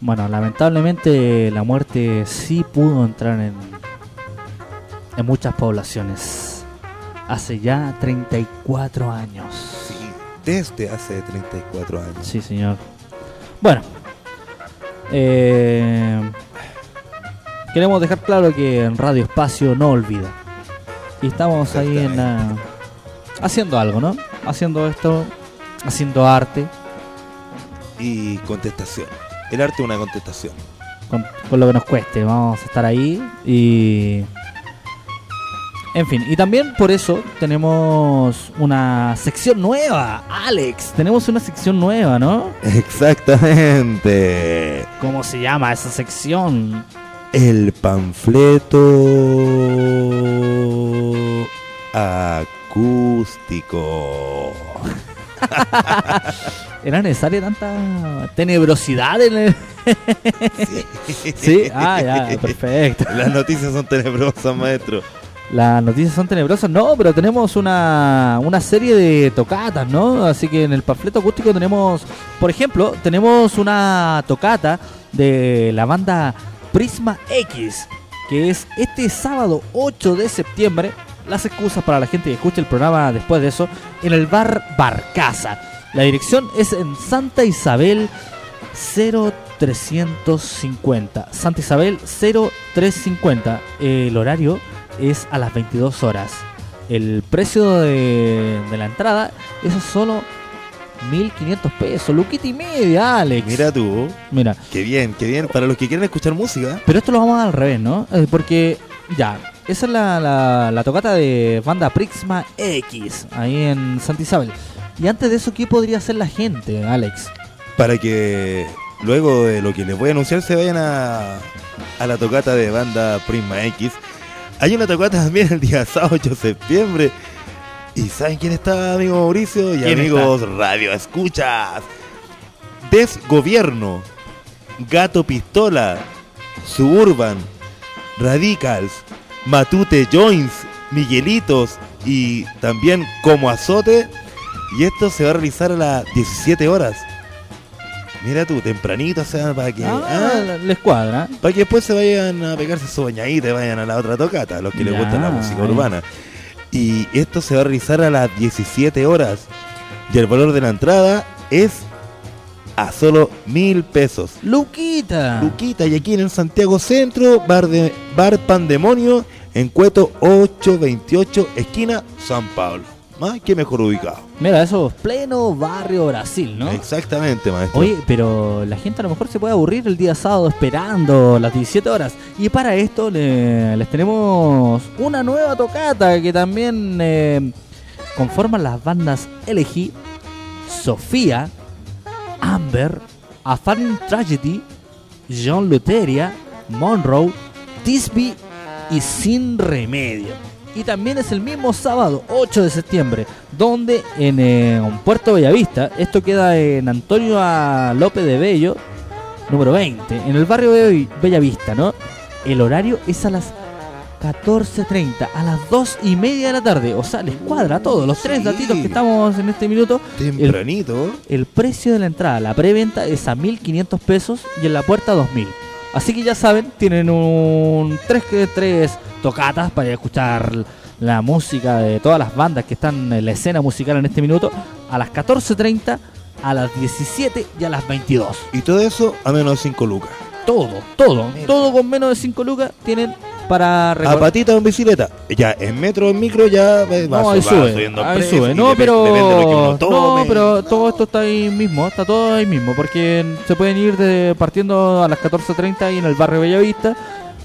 Bueno, lamentablemente la muerte sí pudo entrar en, en muchas poblaciones. Hace ya 34 años. Sí, desde hace 34 años. Sí, señor. Bueno, eh, queremos dejar claro que en Radio Espacio no olvida. Y estamos ahí en la- haciendo algo, ¿no? Haciendo esto, haciendo arte, Y contestación. El arte es una contestación. con, con lo que nos cueste. Vamos a estar ahí y... En fin, y también por eso tenemos una sección nueva, Alex. Tenemos una sección nueva, ¿no? Exactamente. ¿Cómo se llama esa sección? El panfleto acústico. [LAUGHS] ¿Era necesaria tanta tenebrosidad en el... [LAUGHS] Sí, ah, ya, perfecto. [LAUGHS] Las noticias son tenebrosas, maestro. Las noticias son tenebrosas, no, pero tenemos una, una serie de tocatas, ¿no? Así que en el panfleto acústico tenemos, por ejemplo, tenemos una tocata de la banda Prisma X, que es este sábado 8 de septiembre. Las excusas para la gente que escuche el programa después de eso, en el bar Barcaza. La dirección es en Santa Isabel 0350. Santa Isabel 0350. El horario es a las 22 horas. El precio de, de la entrada es solo 1500 pesos. Luquita y media, Alex. Mira tú. Mira. Qué bien, qué bien. Para los que quieren escuchar música. Pero esto lo vamos a dar al revés, ¿no? Eh, porque ya, esa es la, la, la tocata de banda Prisma X, ahí en Santa Isabel. Y antes de eso, ¿qué podría hacer la gente, Alex? Para que luego de lo que les voy a anunciar se vayan a, a la tocata de banda Prisma X. Hay una tocata también el día sábado 8 de septiembre. ¿Y saben quién está, amigo Mauricio? Y ¿Quién amigos Radio Escuchas. Desgobierno, Gato Pistola, Suburban, Radicals, Matute Joins, Miguelitos y también Como Azote. Y esto se va a realizar a las 17 horas. Mira tú, tempranito, o sea, para que, Ah, ah, les cuadra. para que después se vayan a pegarse su bañadita y vayan a la otra tocata, los que les gusta la música urbana. Y esto se va a realizar a las 17 horas. Y el valor de la entrada es a solo mil pesos. Luquita. Luquita, y aquí en el Santiago Centro, bar, de, bar Pandemonio, en Cueto 828, esquina San Pablo. Más que mejor ubicado. Mira, eso es pleno barrio Brasil, ¿no? Exactamente, maestro. Oye, pero la gente a lo mejor se puede aburrir el día sábado esperando las 17 horas. Y para esto le- les tenemos una nueva tocata que también eh, conforman las bandas Elegí, Sofía, Amber, A Tragedy, John Luteria, Monroe, Tisby y Sin Remedio. Y también es el mismo sábado, 8 de septiembre, donde en, eh, Puerto Bellavista, esto queda en Antonio A. López de Bello, número 20, en el barrio de Bellavista, ¿no? El horario es a las 14.30, a las 2 y media de la tarde. O sea, les cuadra a todos, los tres Sí. datitos que estamos en este minuto. Tempranito. El precio de la entrada, la preventa es a 1.500 pesos y en la puerta 2.000. Así que ya saben, tienen un 3 que 3 tocatas para escuchar la música de todas las bandas que están en la escena musical en este minuto a las 14.30, a las 17 y a las 22. Y todo eso a menos de 5 lucas. Todo, todo, todo con menos de 5 lucas tienen para A recordar. patita o en bicicleta. Ya, en metro en micro ya va, No, va- ahí va sube, subiendo ahí sube. y No, pero no, pero todo esto está ahí mismo, está todo ahí mismo, porque se pueden ir de, partiendo a las 14.30 ahí en el barrio Bellavista,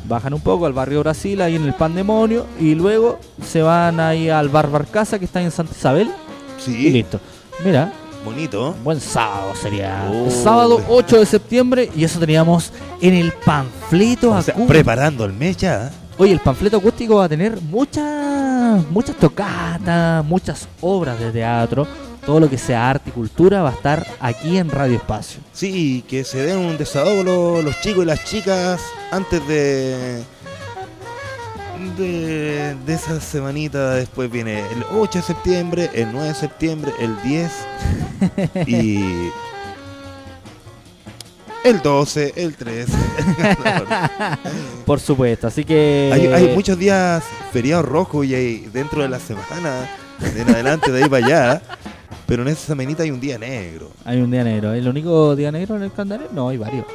bajan un poco al barrio Brasil, ahí en el Pandemonio, y luego se van ahí al bar Barcaza que está en Santa Isabel, y Sí, listo. Mira, bonito. buen sábado sería. Oh. Sábado 8 de septiembre, y eso teníamos en el panfleto O sea, preparando el mes ya. Oye, el panfleto acústico va a tener muchas muchas tocatas, muchas obras de teatro, todo lo que sea arte y cultura va a estar aquí en Radio Espacio. Sí, que se den un desahogo los, los chicos y las chicas antes de, de. de esa semanita. Después viene el 8 de septiembre, el 9 de septiembre, el 10. y. [LAUGHS] el 12, el 13. [LAUGHS] Por supuesto, así que... hay, hay muchos días feriados rojos y hay dentro de la semana, en adelante, de ahí para allá. Pero en esa semanita hay un día negro. Hay un día negro. ¿El único día negro en el calendario? No, hay varios.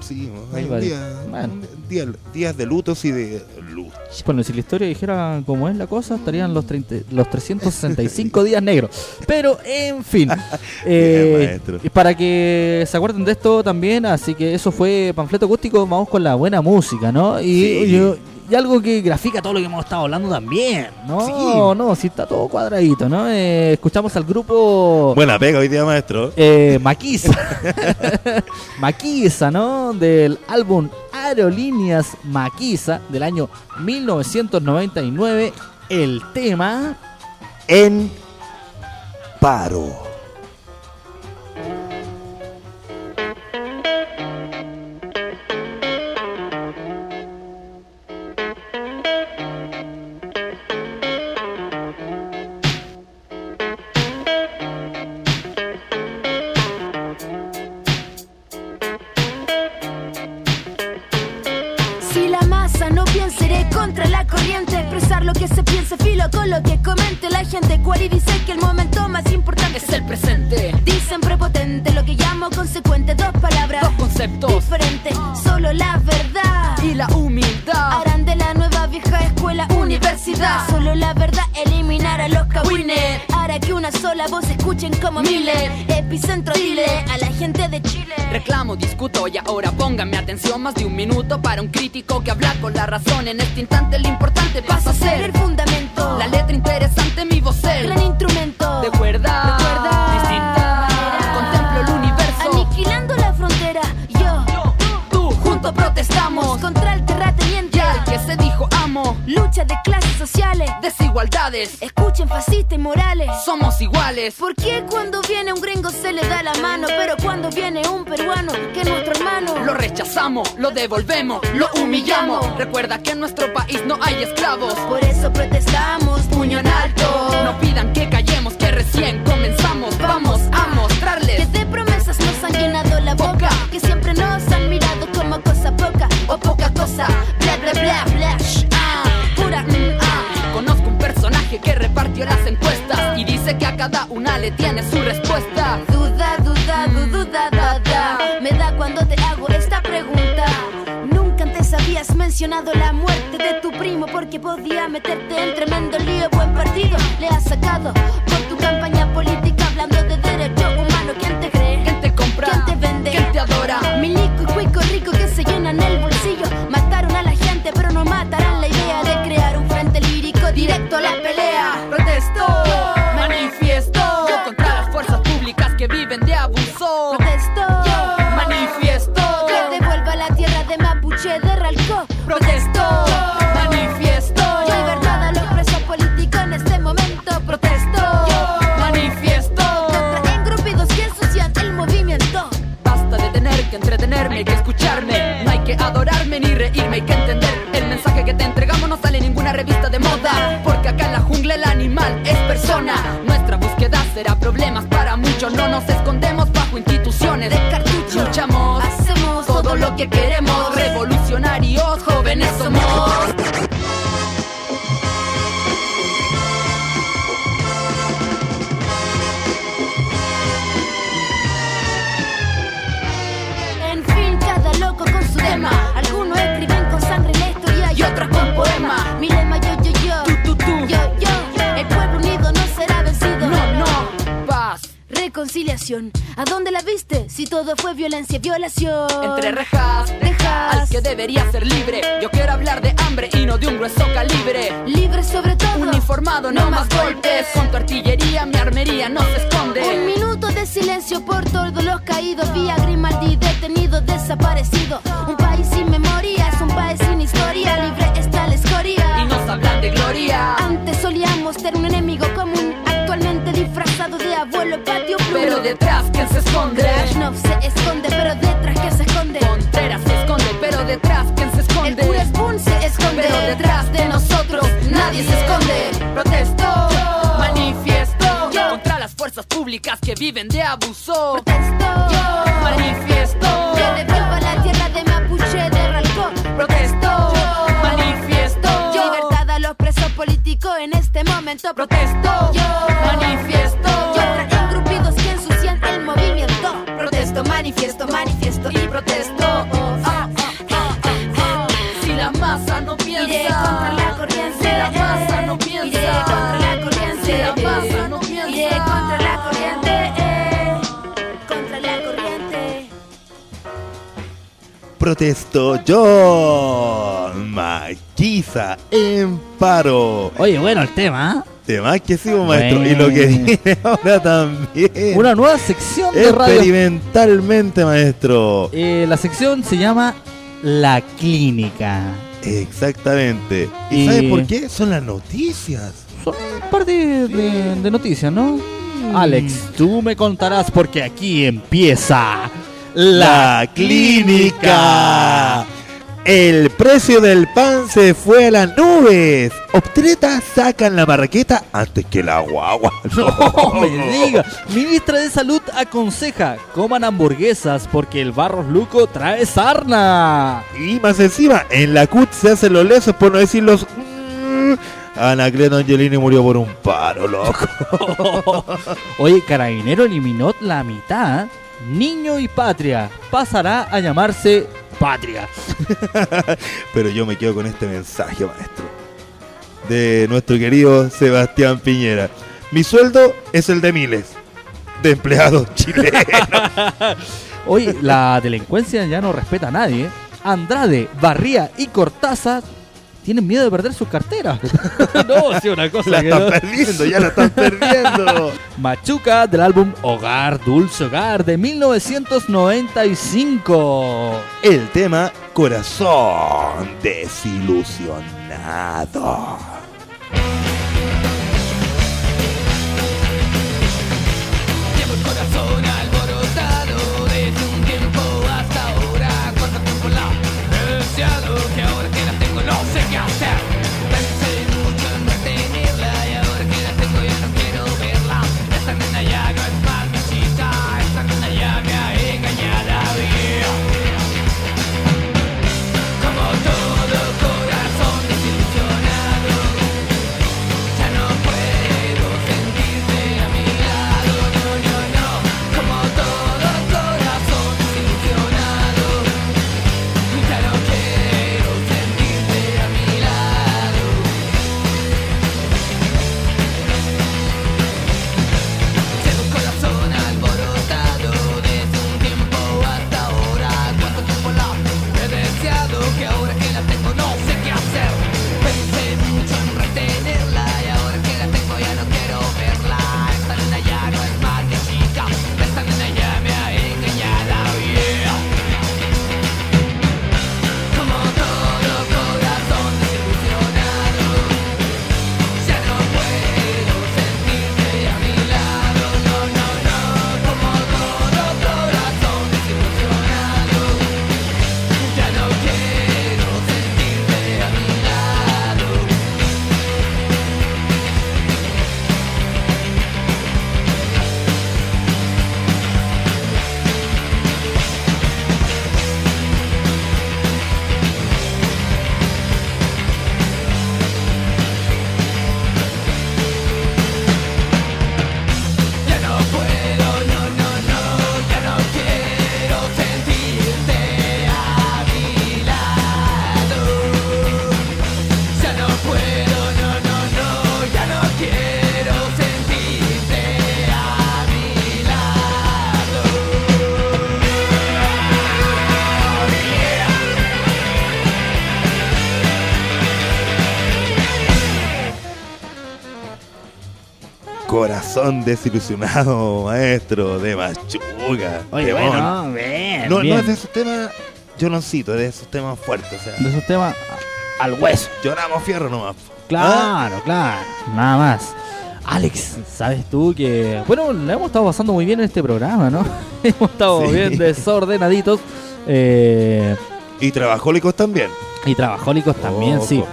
Sí, Hay hay un varios. día, Bueno. día- días de lutos y de luz. Bueno, si la historia dijera cómo es la cosa, estarían los, 30 los 365 días negros. Pero, en fin. [LAUGHS] eh, Bien, para que se acuerden de esto también, así que eso fue Panfleto Acústico, vamos con la buena música, ¿no? Y, Sí. y- y algo que grafica todo lo que hemos estado hablando también, ¿no? Sí. No, sí está todo cuadradito, ¿no? Eh, escuchamos al grupo... Buena pega hoy día, maestro. Eh, [LAUGHS] Maquisa. [LAUGHS] Maquisa, ¿no? Del álbum Aerolíneas Maquisa del año 1999. El tema. En paro. Escuchen como miles. Epicentro dile a la gente de Chile. Reclamo, discuto y ahora pónganme atención más de un minuto para un crítico que habla con la razón. En este instante lo importante pasa a ser el fundamento. la letra interesante, mi voz Escuchen fascistas y morales. somos iguales. ¿Por qué cuando viene un gringo se le da la mano? Pero cuando viene un peruano, que es nuestro hermano. Lo rechazamos, lo devolvemos, lo humillamos. Recuerda que en nuestro país no hay esclavos. Por eso protestamos, puño en alto. No pidan que callemos, que recién comenzamos. Cada una le tiene su respuesta. Duda, duda, du- duda, da, da. Me da cuando te hago esta pregunta. Nunca antes habías mencionado la muerte de tu primo porque podía meterte en tremendo lío. Buen partido le has sacado reírme, hay que entender. El mensaje que te entregamos no sale en ninguna revista de moda. Porque acá en la jungla el animal es persona. Nuestra búsqueda será problemas para muchos. No nos escondemos bajo instituciones De cartucho. Luchamos, Hacemos todo lo que queremos. Revolucionarios, jóvenes somos. Reconciliación. ¿A dónde la viste? Si todo fue violencia, violación. Entre rejas, Dejas. al que debería ser libre. Yo quiero hablar de hambre y no de un grueso calibre. Libre sobre todo. Uniformado, no más golpes. Con tu artillería, mi armería no se Un esconde. minuto de silencio por todos los caídos. Vía Grimaldi detenido, desaparecido. Un país sin memoria, es un país sin historia. Libre está la escoria. Y nos hablan de gloria. Antes solíamos ser un enemigo común. Pero detrás, ¿quién se esconde? Krasnov se esconde, pero detrás, ¿quién se esconde? Contreras se esconde, pero detrás, ¿quién se esconde? El se esconde, pero detrás de nosotros nadie se esconde. Protesto, yo. manifiesto yo. contra las fuerzas públicas que viven de abuso. Protesto, yo. manifiesto. Yo devuelvo la tierra de Mapuche de Ralcón. Protesto, yo. manifiesto. Yo. Libertad a los presos políticos en este momento. Protesto, yo. manifiesto. Protesto yo, Maquiza en paro. Oye, bueno, el tema, ¿ah? Más que sí, pues, maestro. Y lo que viene [LAUGHS] ahora también. Una nueva sección de radio. Experimentalmente, maestro. Eh, la sección se llama La Clínica. Exactamente. ¿Y, Y- sabes por qué? Son las noticias. Son un par de, de- de noticias, ¿no? Alex, tú me contarás porque aquí empieza La clínica. El precio del pan se fue a las nubes. Obtretas sacan la marraqueta antes que la guagua. [LAUGHS] No me diga. Ministra de Salud aconseja coman hamburguesas porque el Barros Luco trae sarna. Y más encima, en la CUT se hacen los lesos por no decir los... mm. Anacleto Angelini murió por un paro, loco. [LAUGHS] Oye, Carabinero eliminó la mitad. Niño y Patria pasará a llamarse Patria. [LAUGHS] Pero yo me quedo con este mensaje, maestro. De nuestro querido Sebastián Piñera. Mi sueldo es el de miles de empleados [LAUGHS] chilenos. [LAUGHS] Oye, la delincuencia ya no respeta a nadie. Andrade, Barría y Cortázar tienen miedo de perder sus carteras. [LAUGHS] no, sí, una cosa la que están no. perdiendo, ya la están perdiendo. [LAUGHS] Machuca del álbum Hogar, Dulce Hogar de 1995. El tema Corazón desilusionado. Corazón desilusionado, maestro, de machuga. Oye, Temón. bueno, bien, no, bien. no es de esos temas, yo no cito, es de esos temas fuertes. O sea, De esos temas a- al hueso. lloramos fierro nomás. Claro, claro. Nada más. Alex, ¿sabes tú que... Bueno, la hemos estado pasando muy bien en este programa, ¿no? [LAUGHS] hemos estado Sí. bien desordenaditos. eh, Y trabajólicos también. y trabajólicos también, Ojo. sí.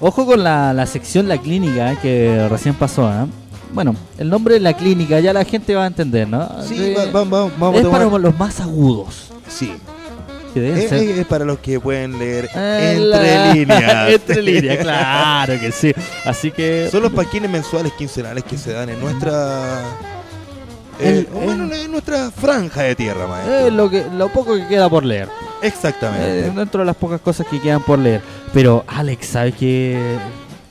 Ojo con la, la sección La Clínica eh, que recién pasó, ¿eh? Bueno, el nombre de la clínica ya la gente va a entender, ¿no? Sí, De- va- va- va- vamos a es para los más agudos. Sí. Es, para los que pueden leer Eh, entre la- líneas. [LAUGHS] entre líneas, claro que sí. Así que. Son los paquines mensuales quincenales que se dan en nuestra. El- eh, bueno, en nuestra franja de tierra, maestro. Es lo, que, lo poco que queda por leer. Exactamente. Eh, dentro de las pocas cosas que quedan por leer. Pero, Alex, ¿sabes que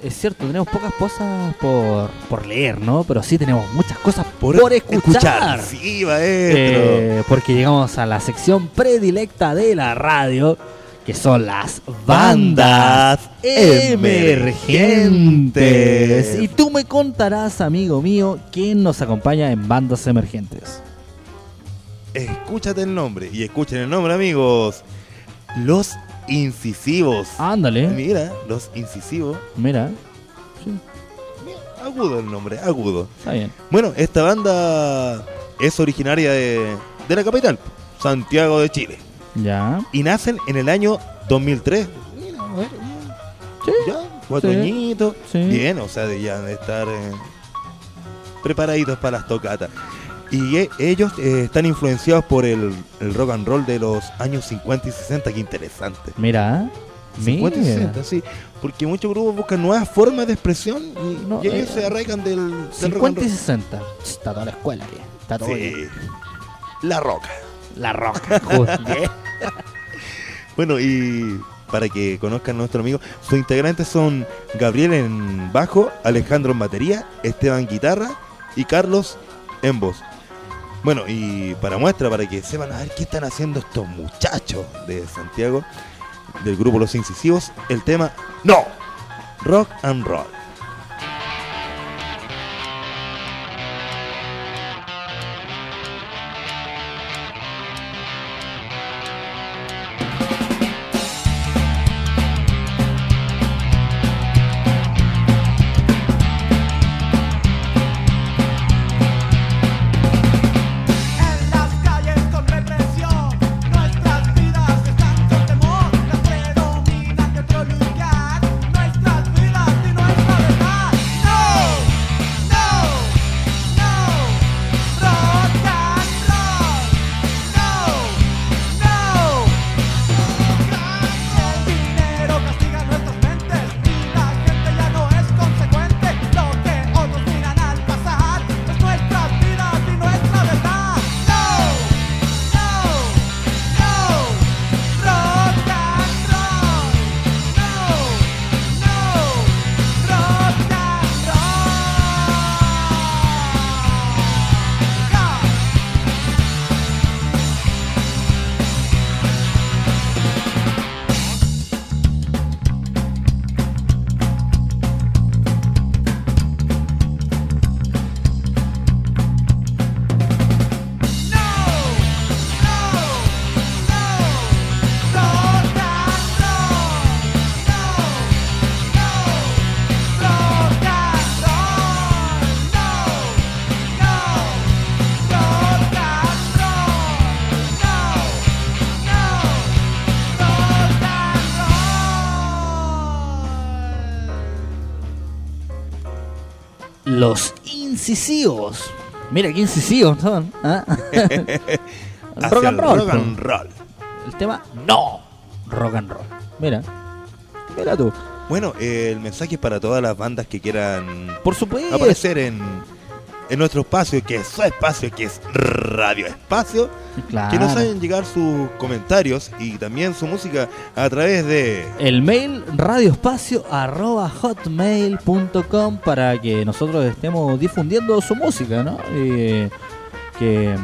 Es cierto, tenemos pocas cosas por, por leer, ¿no? Pero sí tenemos muchas cosas por, escuchar. Sí. Eh, porque llegamos a la sección predilecta de la radio, que son las bandas emergentes. Y tú me contarás, amigo mío, quién nos acompaña en bandas emergentes. Escúchate el nombre. Y escuchen el nombre, amigos. Los incisivos. Ándale. Mira, los incisivos. Mira, Agudo el nombre, agudo. está bien. Bueno, esta banda es originaria de, de la capital, Santiago de Chile. Ya. Y nacen en el año 2003. Mira, a ver, ya, cuatro Sí. añitos. Sí. Bien, o sea, de ya de estar eh, preparaditos para las tocatas. Y e- ellos eh, están influenciados por el, el rock and roll de los años 50 y 60, qué interesante. Mira. 50 y Mira. 60, sí. Porque muchos grupos buscan nuevas formas de expresión y, No, y ellos eh, se arraigan del, del rock and 50 y roll. 60. Está toda la escuela. Está todo Sí. bien. La roca. La roca. [LAUGHS] Bueno, y para que conozcan a nuestro amigo, sus integrantes son Gabriel en bajo, Alejandro en batería, Esteban en guitarra y Carlos en voz. Bueno, y para muestra, para que sepan a ver qué están haciendo estos muchachos de Santiago, del grupo Los Incisivos, el tema No, Rock and Roll. Los incisivos. Mira qué incisivos son. ¿ah? [LAUGHS] Rock and roll. rock and roll. El tema no. Rock and roll. Mira. Mira tú. Bueno, eh, el mensaje es para todas las bandas que quieran Por supuesto. aparecer en, en nuestro espacio, que es su espacio, que es Radio Espacio, Claro. que nos hagan llegar sus comentarios y también su música a través de... El mail radioespacio arroba hotmail.com para que nosotros estemos difundiendo su música, ¿no? Eh, que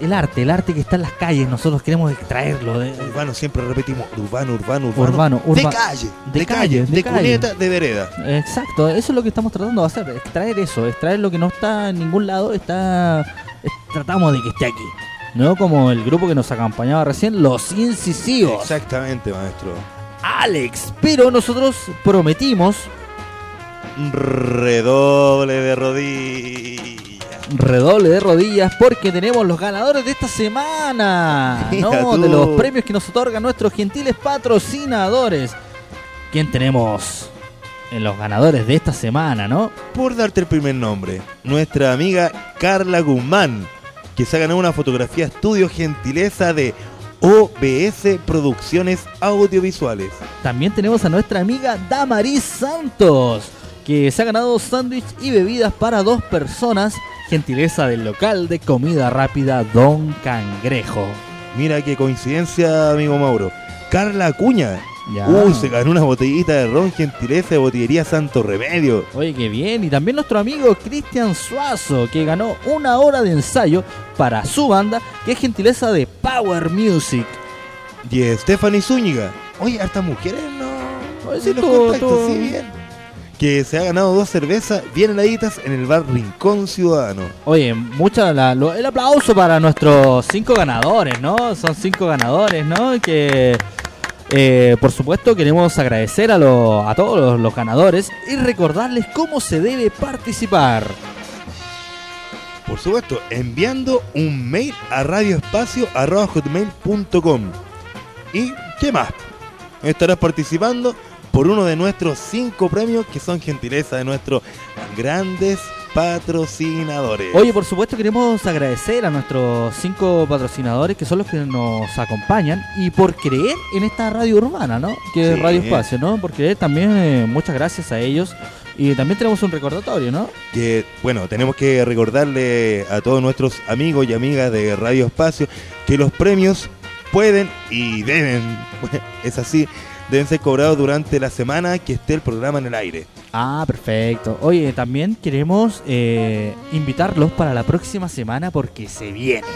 el arte, el arte que está en las calles, nosotros queremos extraerlo de, Urbano, siempre repetimos, urbano, urbano, urbano. Urbano, de urba- calle, de de, calle, de de, calle. cuneta, de vereda. Exacto, eso es lo que estamos tratando de hacer, extraer eso, extraer lo que no está en ningún lado, está es- tratamos de que esté aquí. No como el grupo que nos acompañaba recién, Los Incisivos. Exactamente, maestro. Alex, pero nosotros prometimos Redoble de rodillas. Redoble de rodillas porque tenemos los ganadores de esta semana, [LAUGHS] Mira ¿no? tú. De los premios que nos otorgan nuestros gentiles patrocinadores. ¿Quién tenemos en los ganadores de esta semana, no? Por darte el primer nombre, nuestra amiga Carla Guzmán, que se ha ganado una fotografía estudio gentileza de OBS Producciones Audiovisuales. También tenemos a nuestra amiga Damaris Santos, que se ha ganado sándwich y bebidas para dos personas, gentileza del local de comida rápida Don Cangrejo. Mira qué coincidencia, amigo Mauro. Carla Acuña. Ya. Uy, se ganó una botellita de ron gentileza de botillería Santo Remedio. Oye, qué bien. Y también nuestro amigo Cristian Suazo, que ganó una hora de ensayo para su banda, que es gentileza de Power Music. Y Stephanie Zúñiga. Oye, hartas mujeres, ¿no? Oye, sí, los tú- contactos, tú- sí, bien. Que se ha ganado dos cervezas bien heladitas en el bar Rincón Ciudadano. Oye, mucha la- lo- el aplauso para nuestros cinco ganadores, ¿no? Son cinco ganadores, ¿no? Que eh, por supuesto queremos agradecer a, lo- a todos los, los ganadores y recordarles cómo se debe participar. Por supuesto, enviando un mail a radioespacio.com. ¿Y qué más? Estarás participando por uno de nuestros cinco premios que son gentileza de nuestros grandes patrocinadores. Oye, por supuesto queremos agradecer a nuestros cinco patrocinadores que son los que nos acompañan y por creer en esta radio urbana, ¿no? Que es. Radio Espacio, ¿no? Por creer también, eh, muchas gracias a ellos. Y también tenemos un recordatorio, ¿no? que bueno, tenemos que recordarle a todos nuestros amigos y amigas de Radio Espacio que los premios pueden y deben, [LAUGHS] es así, deben ser cobrados durante la semana que esté el programa en el aire. Ah, perfecto. Oye, también queremos eh, invitarlos para la próxima semana porque se viene.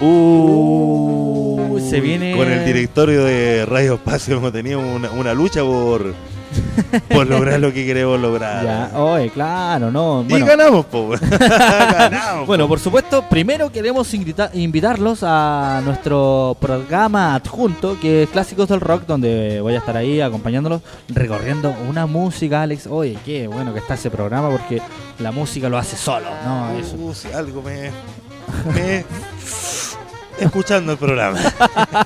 Uh, se viene. Con el directorio de Radio Espacio hemos tenido una, una lucha por, [LAUGHS] por lograr lo que queremos lograr. Ya, oye, claro, no. Y ganamos, po. [LAUGHS] [LAUGHS] ganamos. bueno, por supuesto, primero queremos invita- invitarlos a nuestro programa adjunto, que es Clásicos del Rock, donde voy a estar ahí acompañándolos, recorriendo una música, Alex. Oye, qué bueno que está ese programa porque la música lo hace solo, ¿no? Eso. Uh, si algo me, me- escuchando el programa.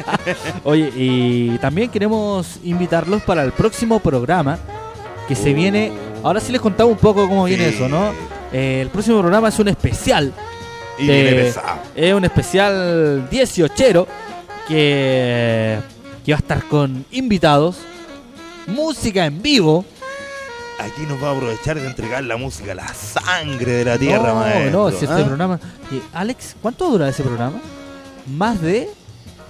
[LAUGHS] Oye, y también queremos invitarlos para el próximo programa que se viene. Ahora sí les contamos un poco cómo viene Sí. eso, ¿no? Eh, el próximo programa es un especial. Y de-. Es un especial 18 que, que va a estar con invitados, música en vivo. Aquí nos va a aprovechar de entregar la música, la sangre de la tierra, no, maestro. no, si este ¿ah? programa. Alex, ¿cuánto dura ese programa? Más de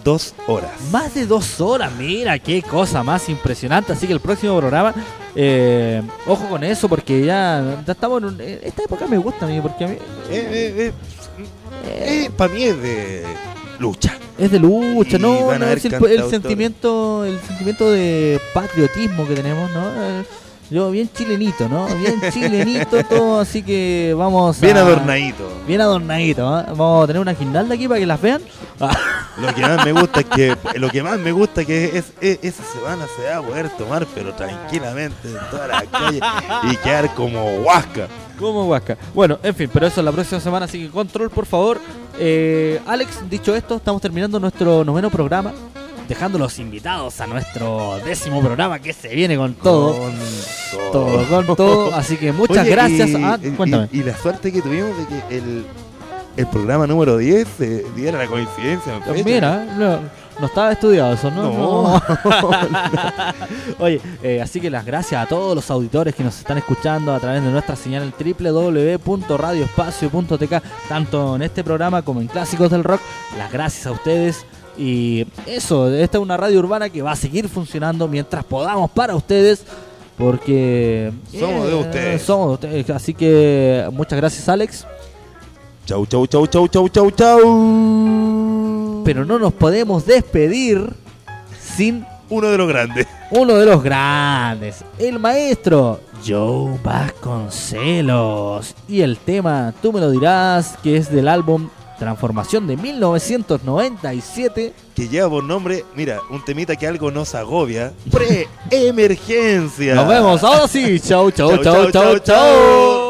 Dos horas. Más de dos horas, mira, qué cosa más impresionante. Así que el próximo programa, eh, ojo con eso, porque ya, ya estamos en un- eh, Esta época me gusta a mí, porque a mí Eh, para mí es de lucha. es de lucha, Y ¿no? no, es el, el sentimiento el sentimiento de patriotismo que tenemos, ¿no? Yo bien chilenito, ¿no? Bien chilenito todo, así que vamos Bien a- adornadito. Bien adornadito, ¿eh? Vamos a tener una guirnalda aquí para que las vean. [LAUGHS] Lo que más me gusta es que lo que más me gusta es que es, es- esa semana se va a poder tomar pero tranquilamente en toda la calle y quedar como huasca. Como Huasca. Bueno, en fin, pero eso es la próxima semana, así que control, por favor. Eh, Alex, dicho esto, estamos terminando nuestro noveno programa, dejando los invitados a nuestro décimo programa que se viene con todo. Con todo, con todo. Así que muchas Oye, gracias. y- Ah, y- cuéntame. Y, la suerte que tuvimos de que el, el programa número 10 se diera la coincidencia. en fecha. Mira, no, no estaba estudiado eso, ¿no? No. [LAUGHS] [LAUGHS] Oye, eh, así que las gracias a todos los auditores que nos están escuchando a través de nuestra señal www.radioespacio.tk, tanto en este programa como en Clásicos del Rock. Las gracias a ustedes. Y eso, esta es una radio urbana que va a seguir funcionando mientras podamos para ustedes. Porque Somos de eh, ustedes. Somos de ustedes. Así que muchas gracias, Alex. Chau, chau, chau, chau, chau, chau, chau. Pero no nos podemos despedir sin Uno de los grandes. uno de los grandes, el maestro Joe Vasconcelos. Y el tema, tú me lo dirás, que es del álbum Transformación de 1997. Que lleva por nombre, mira, un temita que algo nos agobia. [LAUGHS] Pre-emergencia. Nos vemos, ahora sí. Chau, chau, chau, chau, chau. Preemergencia